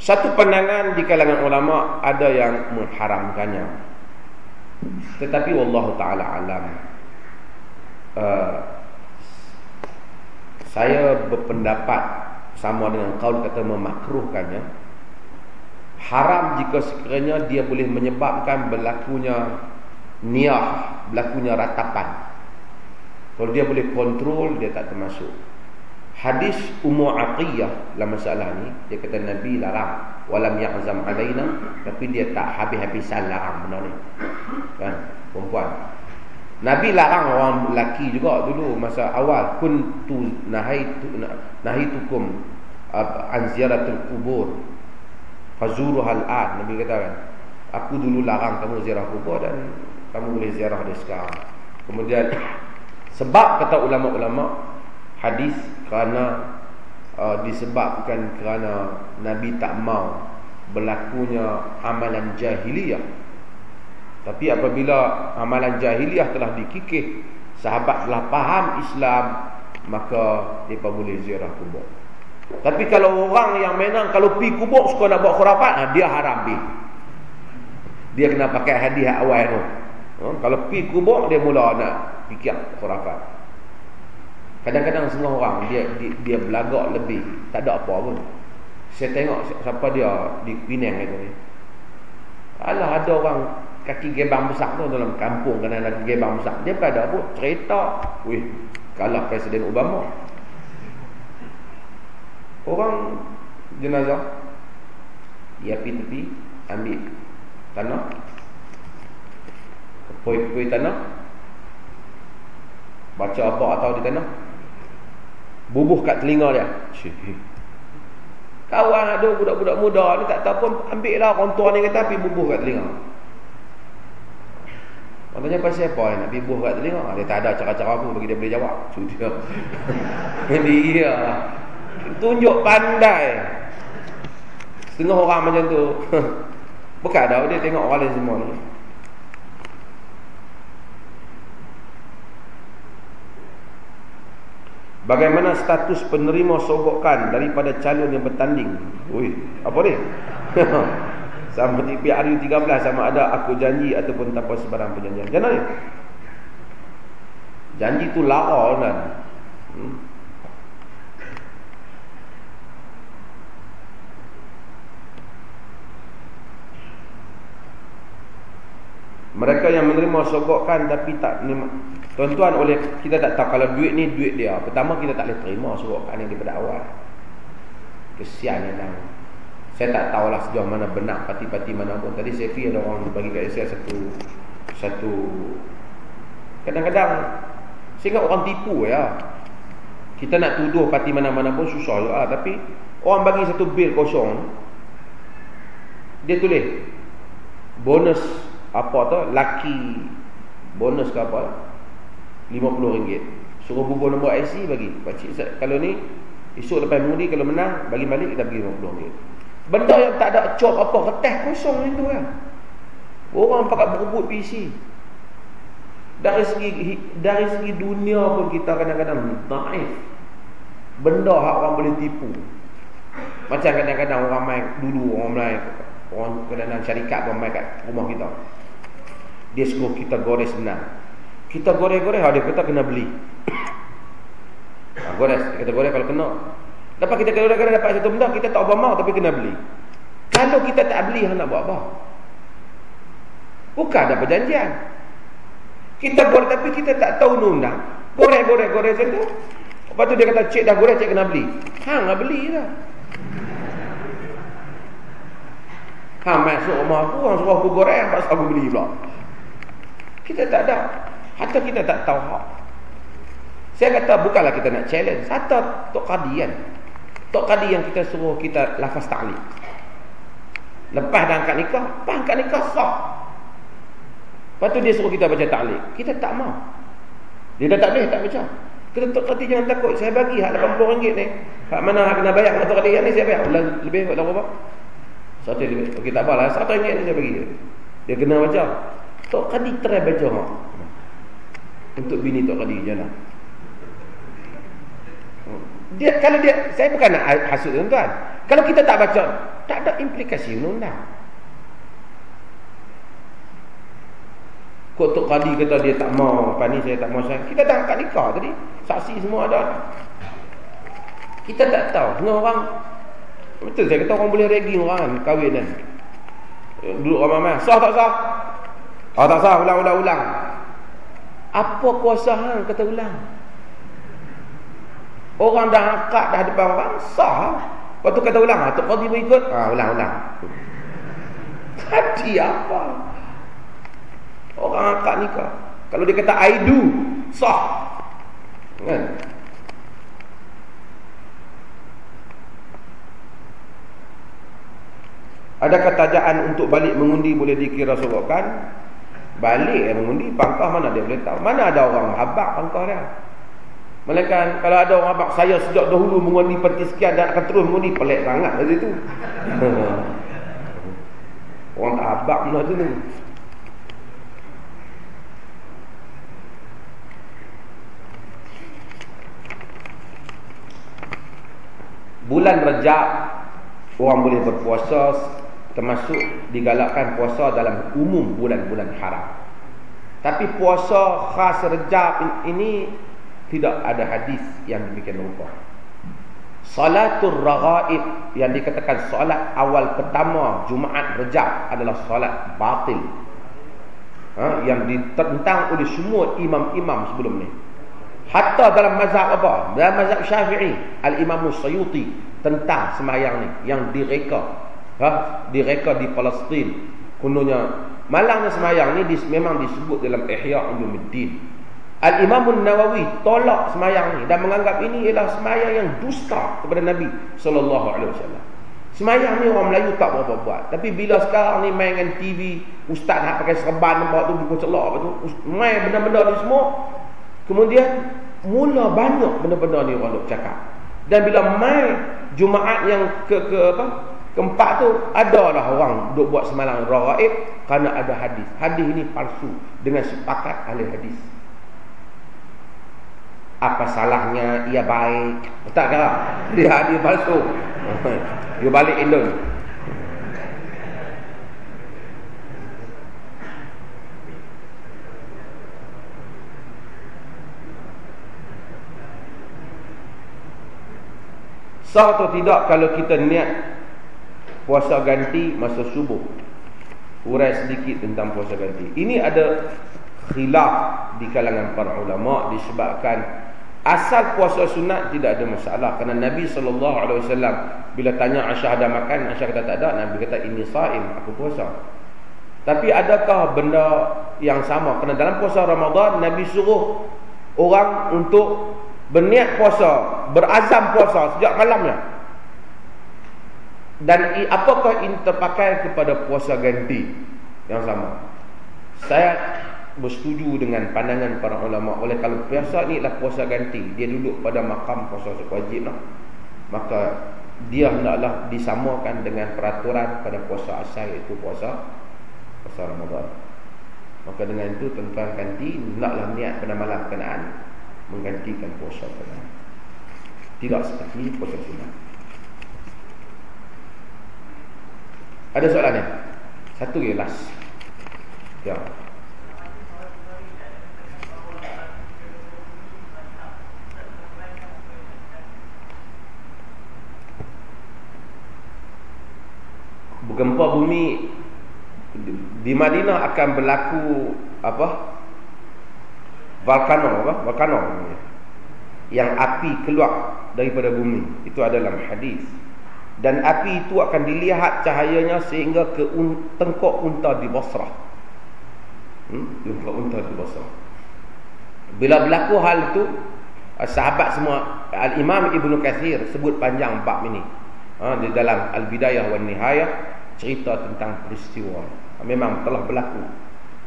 Satu pandangan di kalangan ulama ada yang mengharamkannya. Tetapi wallahu taala alam. Uh, saya berpendapat sama dengan kaul kata memakruhkannya. Haram jika sekiranya dia boleh menyebabkan berlakunya niah, berlakunya ratapan. Kalau dia boleh kontrol dia tak termasuk. Hadis Ummu Aqiyah dalam masalah ni dia kata Nabi larang walam ya'zam alaina tapi dia tak habis-habisan larang benda ni. Kan? Perempuan. Nabi larang orang lelaki juga dulu masa awal kuntu nahaitu nahitukum an ziyaratul qubur fazuruha al Nabi kata kan aku dulu larang kamu ziarah kubur dan kamu boleh ziarah dia sekarang. Kemudian sebab kata ulama-ulama hadis kerana uh, disebabkan kerana Nabi tak mau berlakunya amalan jahiliyah. Tapi apabila amalan jahiliyah telah dikikih, sahabat telah faham Islam, maka mereka boleh ziarah kubur. Tapi kalau orang yang memang kalau pi kubur suka nak buat khurafat, dia haram pi. Dia kena pakai hadiah awal tu. Ha, kalau pi kubur dia mula nak fikir khurafat. Kadang-kadang semua orang dia dia, dia belagak lebih, tak ada apa pun. Saya tengok siapa dia di Penang itu ni. Alah ada orang kaki gebang besar tu dalam kampung kena lagi gebang besar. Dia pada apa? Cerita, wih, kalah Presiden Obama. Orang jenazah dia pergi tepi ambil tanah Poi-poi tanah. Baca apa atau di tanah. Bubuh kat telinga dia. Kawan ada budak-budak muda ni tak tahu pun ambil lah orang tua ni kata api bubuh kat telinga. Pasal apa nak bubuh kat telinga? Dia tak ada cara-cara apa bagi dia boleh jawab. Sudah. dia. Tunjuk pandai. Setengah orang macam tu. Bukan ada dia tengok orang lain semua ni. Bagaimana status penerima sogokan daripada calon yang bertanding? Oi, apa ni? sama di PRU 13 sama ada aku janji ataupun tanpa sebarang perjanjian. Jangan ni. Janji tu lara kan. Hmm. Mereka yang menerima sogokkan tapi tak Tuan-tuan oleh kita tak tahu kalau duit ni duit dia. Pertama kita tak boleh terima sogokkan yang daripada awal. Kesian yang Saya tak tahulah sejauh mana benar parti-parti mana pun. Tadi saya ada orang bagi kat saya satu satu kadang-kadang ingat orang tipu ya. Kita nak tuduh parti mana-mana pun susah juga tapi orang bagi satu bil kosong dia tulis bonus apa tu? Laki bonus ke apa? RM50 suruh bubur nombor IC bagi. Pakcik kalau ni esok lepas mengundi kalau menang bagi balik kita bagi RM50 benda yang tak ada cop apa kertas kosong itu kan? Orang pakai berebut PC dari segi dari segi dunia pun kita kadang-kadang taif benda hak orang boleh tipu. Macam kadang-kadang orang main dulu orang main orang kadang-kadang syarikat orang main kat rumah kita dia suruh kita gores senang kita gores-gores dia kata kena beli. Ha, gores kita gores kalau kena. Dapat kita gores-gores dapat satu benda kita tak mau tapi kena beli. Kalau kita tak beli nak buat apa? Bukan ada perjanjian. Kita gores tapi kita tak tahu undang gores-gores-gores macam tu. Lepas tu dia kata cik dah gores cik kena beli. Hang nak beli lah Hang masuk rumah aku, orang suruh aku goreng, pasal aku beli pula. Kita tak ada. Hatta kita tak tahu hak. Saya kata bukanlah kita nak challenge. Hatta Tok Kadi kan. Tok Kadi yang kita suruh kita lafaz ta'liq. Lepas dah angkat nikah, lepas angkat nikah sah. Lepas tu dia suruh kita baca ta'liq. Kita tak mau. Dia dah tak boleh, tak baca. Kita Tok Kadi jangan takut. Saya bagi hak RM80 ni. Hak mana hak kena bayar Tok Kadi yang ni saya bayar. Lebih lebih berapa? Satu lebih. Okey tak apalah. Satu ringgit ni saya bagi. Dia kena baca. Tok Kadi try baca ha. Untuk bini Tok Kadi jalan. Dia kalau dia saya bukan nak hasut tuan-tuan. Kalau kita tak baca, tak ada implikasi undang-undang. Kok Tok Kadi kata dia tak mau apa ni saya tak mau saya. Kita dah angkat nikah tadi. Saksi semua ada. Kita tak tahu dengan orang betul saya kata orang boleh ragging orang kan, kahwin kan. Duduk ramai-ramai. Sah tak sah? Oh tak sah ulang ulang ulang. Apa kuasa hang kata ulang? Orang dah angkat dah depan orang sah. Waktu kata ulang ah tok qadi ikut. Ah ulang ulang. Tadi apa? Orang angkat nikah. Kalau dia kata I do sah. Kan? Ada ketajaan untuk balik mengundi boleh dikira sogokan? Balik yang mengundi pangkah mana dia boleh tahu. Mana ada orang habak pangkah dia. Melainkan kalau ada orang habak saya sejak dahulu mengundi peti sekian dan akan terus mengundi pelik sangat dari itu. orang tak habak mana tu ni. Bulan Rejab orang boleh berpuasa termasuk digalakkan puasa dalam umum bulan-bulan haram. Tapi puasa khas Rejab ini tidak ada hadis yang demikian rupa. Salatul raghaib yang dikatakan solat awal pertama Jumaat Rejab adalah solat batil. Ha, yang ditentang oleh semua imam-imam sebelum ni. Hatta dalam mazhab apa? Dalam mazhab Syafi'i, Al-Imam Suyuti tentang semayang ni yang direka ha, direka di Palestin kononnya malangnya semayang ni dis, memang disebut dalam Ihya Ulumuddin. Al-Imam Nawawi tolak semayang ni dan menganggap ini ialah semayang yang dusta kepada Nabi sallallahu alaihi wasallam. Semayang ni orang Melayu tak berapa buat. Tapi bila sekarang ni main dengan TV, ustaz nak pakai serban nampak tu buku celak apa tu, main benda-benda ni semua. Kemudian mula banyak benda-benda ni orang duk cakap. Dan bila main Jumaat yang ke ke apa? Keempat tu adalah orang duk buat semalam ragaib kerana ada hadis. Hadis ini palsu dengan sepakat ahli hadis. Apa salahnya ia baik? Tak ke? Dia hadis palsu. Dia balik Indon. Sah atau tidak kalau kita niat puasa ganti masa subuh. Urai sedikit tentang puasa ganti. Ini ada khilaf di kalangan para ulama disebabkan asal puasa sunat tidak ada masalah. Kerana Nabi SAW bila tanya Aisyah ada makan Aisyah kata tak ada. Nabi kata ini saim aku puasa. Tapi adakah benda yang sama? Kerana dalam puasa Ramadan Nabi suruh orang untuk berniat puasa berazam puasa sejak malamnya dan apakah ini terpakai kepada puasa ganti yang sama? Saya bersetuju dengan pandangan para ulama oleh kalau puasa ni adalah puasa ganti, dia duduk pada makam puasa wajib lah. Maka dia hendaklah disamakan dengan peraturan pada puasa asal iaitu puasa puasa Ramadan. Maka dengan itu tuan-tuan ganti hendaklah niat pada malam kenaan menggantikan puasa kenaan. Tidak seperti puasa sunat. Ada soalan ni? Satu je last. Ya. Gempa bumi di Madinah akan berlaku apa? Volcano apa? Volcano. Yang api keluar daripada bumi. Itu adalah hadis dan api itu akan dilihat cahayanya sehingga ke un tengkok unta di Basrah. Hmm? Tengkok unta di Basrah. Bila berlaku hal itu, eh, sahabat semua Al-Imam Ibnu Katsir sebut panjang bab ini. Ha, di dalam Al-Bidayah wan Nihayah cerita tentang peristiwa. Memang telah berlaku.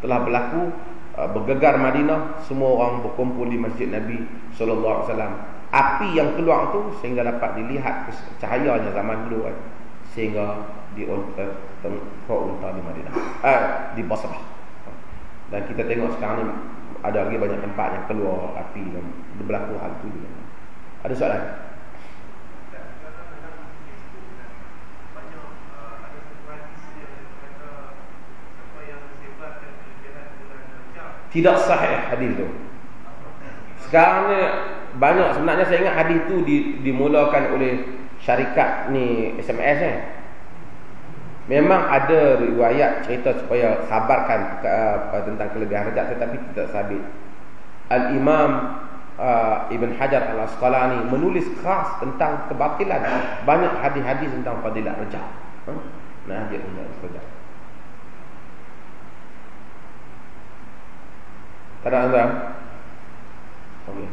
Telah berlaku eh, bergegar Madinah, semua orang berkumpul di Masjid Nabi sallallahu alaihi wasallam api yang keluar tu sehingga dapat dilihat cahayanya zaman dulu kan. Sehingga di tempat unta di Madinah. Eh, di Basrah dan kita tengok sekarang ni ada lagi banyak tempat yang keluar api dan berlaku hal tu juga. ada soalan? Tidak sahih hadis tu sekarang ni banyak sebenarnya saya ingat hadis tu dimulakan oleh syarikat ni SMS eh. Memang ada riwayat cerita supaya khabarkan uh, tentang kelebihan rejak tetapi tidak sabit. Al-Imam uh, Ibn Hajar Al-Asqalani menulis khas tentang kebatilan banyak hadis-hadis tentang fadilat rejak. Huh? Nah, dia punya rejak. Tak ada? Okay.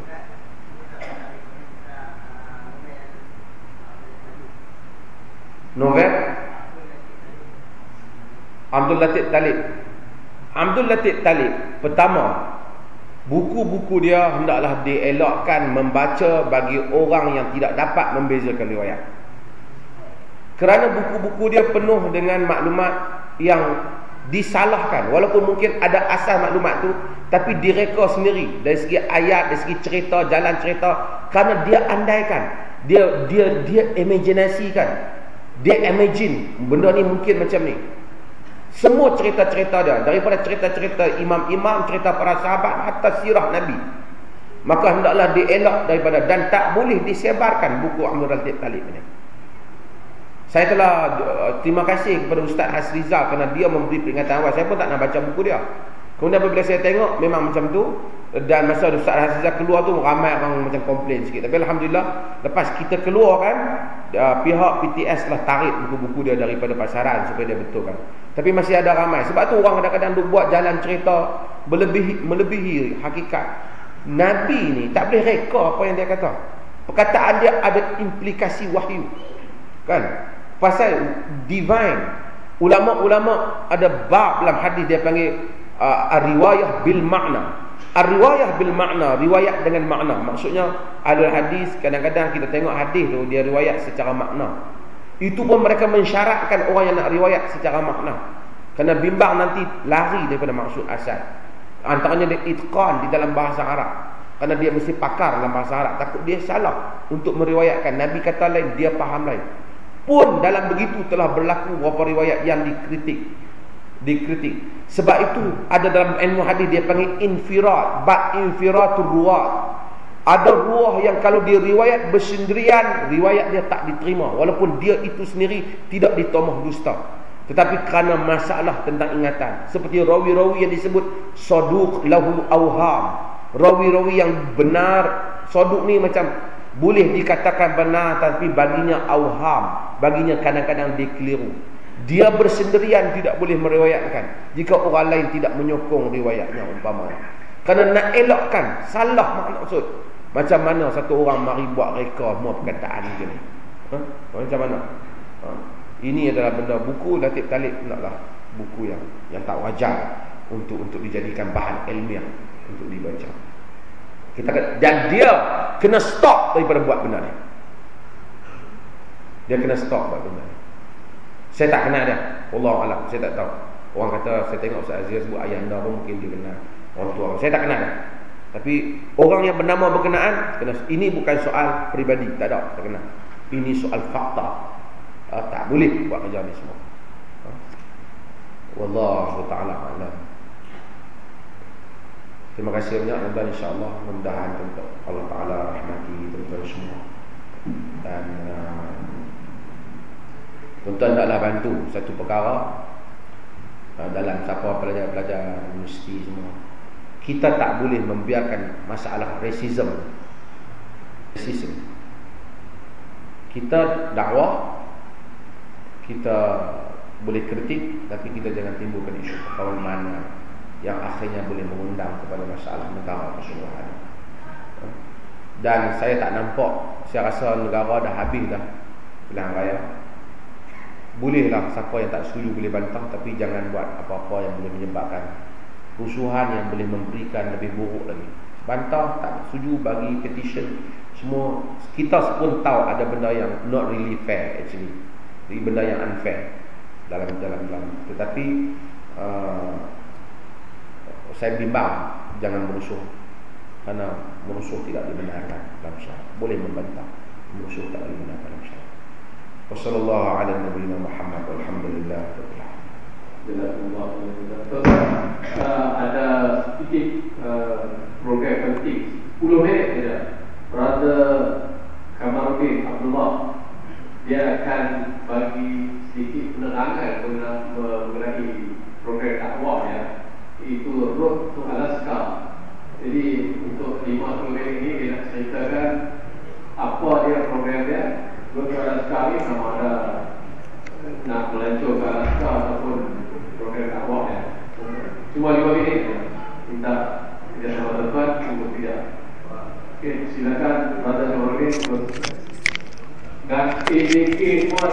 Novel Abdul Latif Talib Abdul Latif Talib Pertama Buku-buku dia hendaklah dielakkan membaca bagi orang yang tidak dapat membezakan riwayat. Kerana buku-buku dia penuh dengan maklumat yang disalahkan. Walaupun mungkin ada asal maklumat tu, tapi direka sendiri dari segi ayat, dari segi cerita, jalan cerita, kerana dia andaikan, dia dia dia imajinasikan dia imagine benda ni mungkin macam ni. Semua cerita-cerita dia daripada cerita-cerita imam-imam, cerita para sahabat atas sirah Nabi. Maka hendaklah dielak daripada dan tak boleh disebarkan buku Latif Talib ini. Saya telah uh, terima kasih kepada Ustaz Hasrizal kerana dia memberi peringatan awal. Saya pun tak nak baca buku dia. Kemudian apabila saya tengok memang macam tu dan masa Ustaz Hasizah keluar tu ramai orang macam komplain sikit. Tapi alhamdulillah lepas kita keluar kan uh, pihak PTS telah tarik buku-buku dia daripada pasaran supaya dia betulkan. Tapi masih ada ramai. Sebab tu orang kadang-kadang duk buat jalan cerita melebihi melebihi hakikat. Nabi ni tak boleh reka apa yang dia kata. Perkataan dia ada implikasi wahyu. Kan? Pasal divine Ulama-ulama ada bab dalam hadis dia panggil uh, riwayah bil makna. Riwayah bil makna, riwayat dengan makna. Maksudnya ada hadis kadang-kadang kita tengok hadis tu dia riwayat secara makna. Itu pun mereka mensyaratkan orang yang nak riwayat secara makna. Kerana bimbang nanti lari daripada maksud asal. Antaranya dia itqan di dalam bahasa Arab. Kerana dia mesti pakar dalam bahasa Arab. Takut dia salah untuk meriwayatkan. Nabi kata lain, dia faham lain. Pun dalam begitu telah berlaku beberapa riwayat yang dikritik. Dikritik. Sebab itu ada dalam ilmu hadis dia panggil infirat. Bak infiratul ruwat. Ada ruah yang kalau dia riwayat bersendirian, riwayat dia tak diterima. Walaupun dia itu sendiri tidak ditomoh dusta. Tetapi kerana masalah tentang ingatan. Seperti rawi-rawi yang disebut soduk lahu awham. Rawi-rawi yang benar. Soduk ni macam boleh dikatakan benar tapi baginya auham baginya kadang-kadang dia keliru dia bersendirian tidak boleh meriwayatkan. Jika orang lain tidak menyokong riwayatnya umpamanya. Kerana nak elakkan salah maksud. Macam mana satu orang mari buat reka semua perkataan dia ni? Ha? macam mana? Ha? ini adalah benda buku Latif Talib naklah buku yang yang tak wajar untuk untuk dijadikan bahan ilmiah untuk dibaca kita dan dia kena stop daripada buat benda ni. Dia kena stop buat benda ni. Saya tak kenal dia. Allah alam, saya tak tahu. Orang kata saya tengok Ustaz Aziz sebut ayah anda pun mungkin dia kenal orang tua. Saya tak kenal dia. Tapi orang yang bernama berkenaan kena ini bukan soal peribadi, tak ada, tak kenal. Ini soal fakta. Uh, tak boleh buat kerja ni semua. Uh. Wallahu taala alam. Terima kasih banyak dan insyaAllah. Mudah-mudahan Allah Ta'ala rahmati tuan-tuan semua. Dan uh, tuan-tuan taklah bantu satu perkara. Uh, dalam siapa pelajar-pelajar universiti semua. Kita tak boleh membiarkan masalah racism. Racism. Kita dakwah kita boleh kritik tapi kita jangan timbulkan isu kawan mana yang akhirnya boleh mengundang kepada masalah negara keseluruhan. Dan saya tak nampak, saya rasa negara dah habis dah pilihan raya. Bolehlah siapa yang tak setuju boleh bantah tapi jangan buat apa-apa yang boleh menyebabkan rusuhan yang boleh memberikan lebih buruk lagi. Bantah tak setuju bagi petition semua kita pun tahu ada benda yang not really fair actually. Jadi benda yang unfair dalam dalam dalam tetapi uh, saya bimbang jangan merusuh. Karena merusuh tidak dibenarkan dalam syariat. Boleh membantah merusuh tak dibenarkan dalam syariat. Wasallallahu ala nabiyina muhammad walhamdulillah uh, ada sedikit uh, program penting. 10 minit saja. Brother Kamaruddin Abdullah dia akan bagi sedikit penerangan mengenai program dakwah ya itu road to Alaska. Jadi untuk lima tulis ini dia nak ceritakan apa dia program dia. Alaska ni sama ada nak melancur ke Alaska ataupun program dakwah ya. Cuma lima minit minta tidak sama tuan untuk tidak. Okey, silakan Brother Nordin. Dan ini semua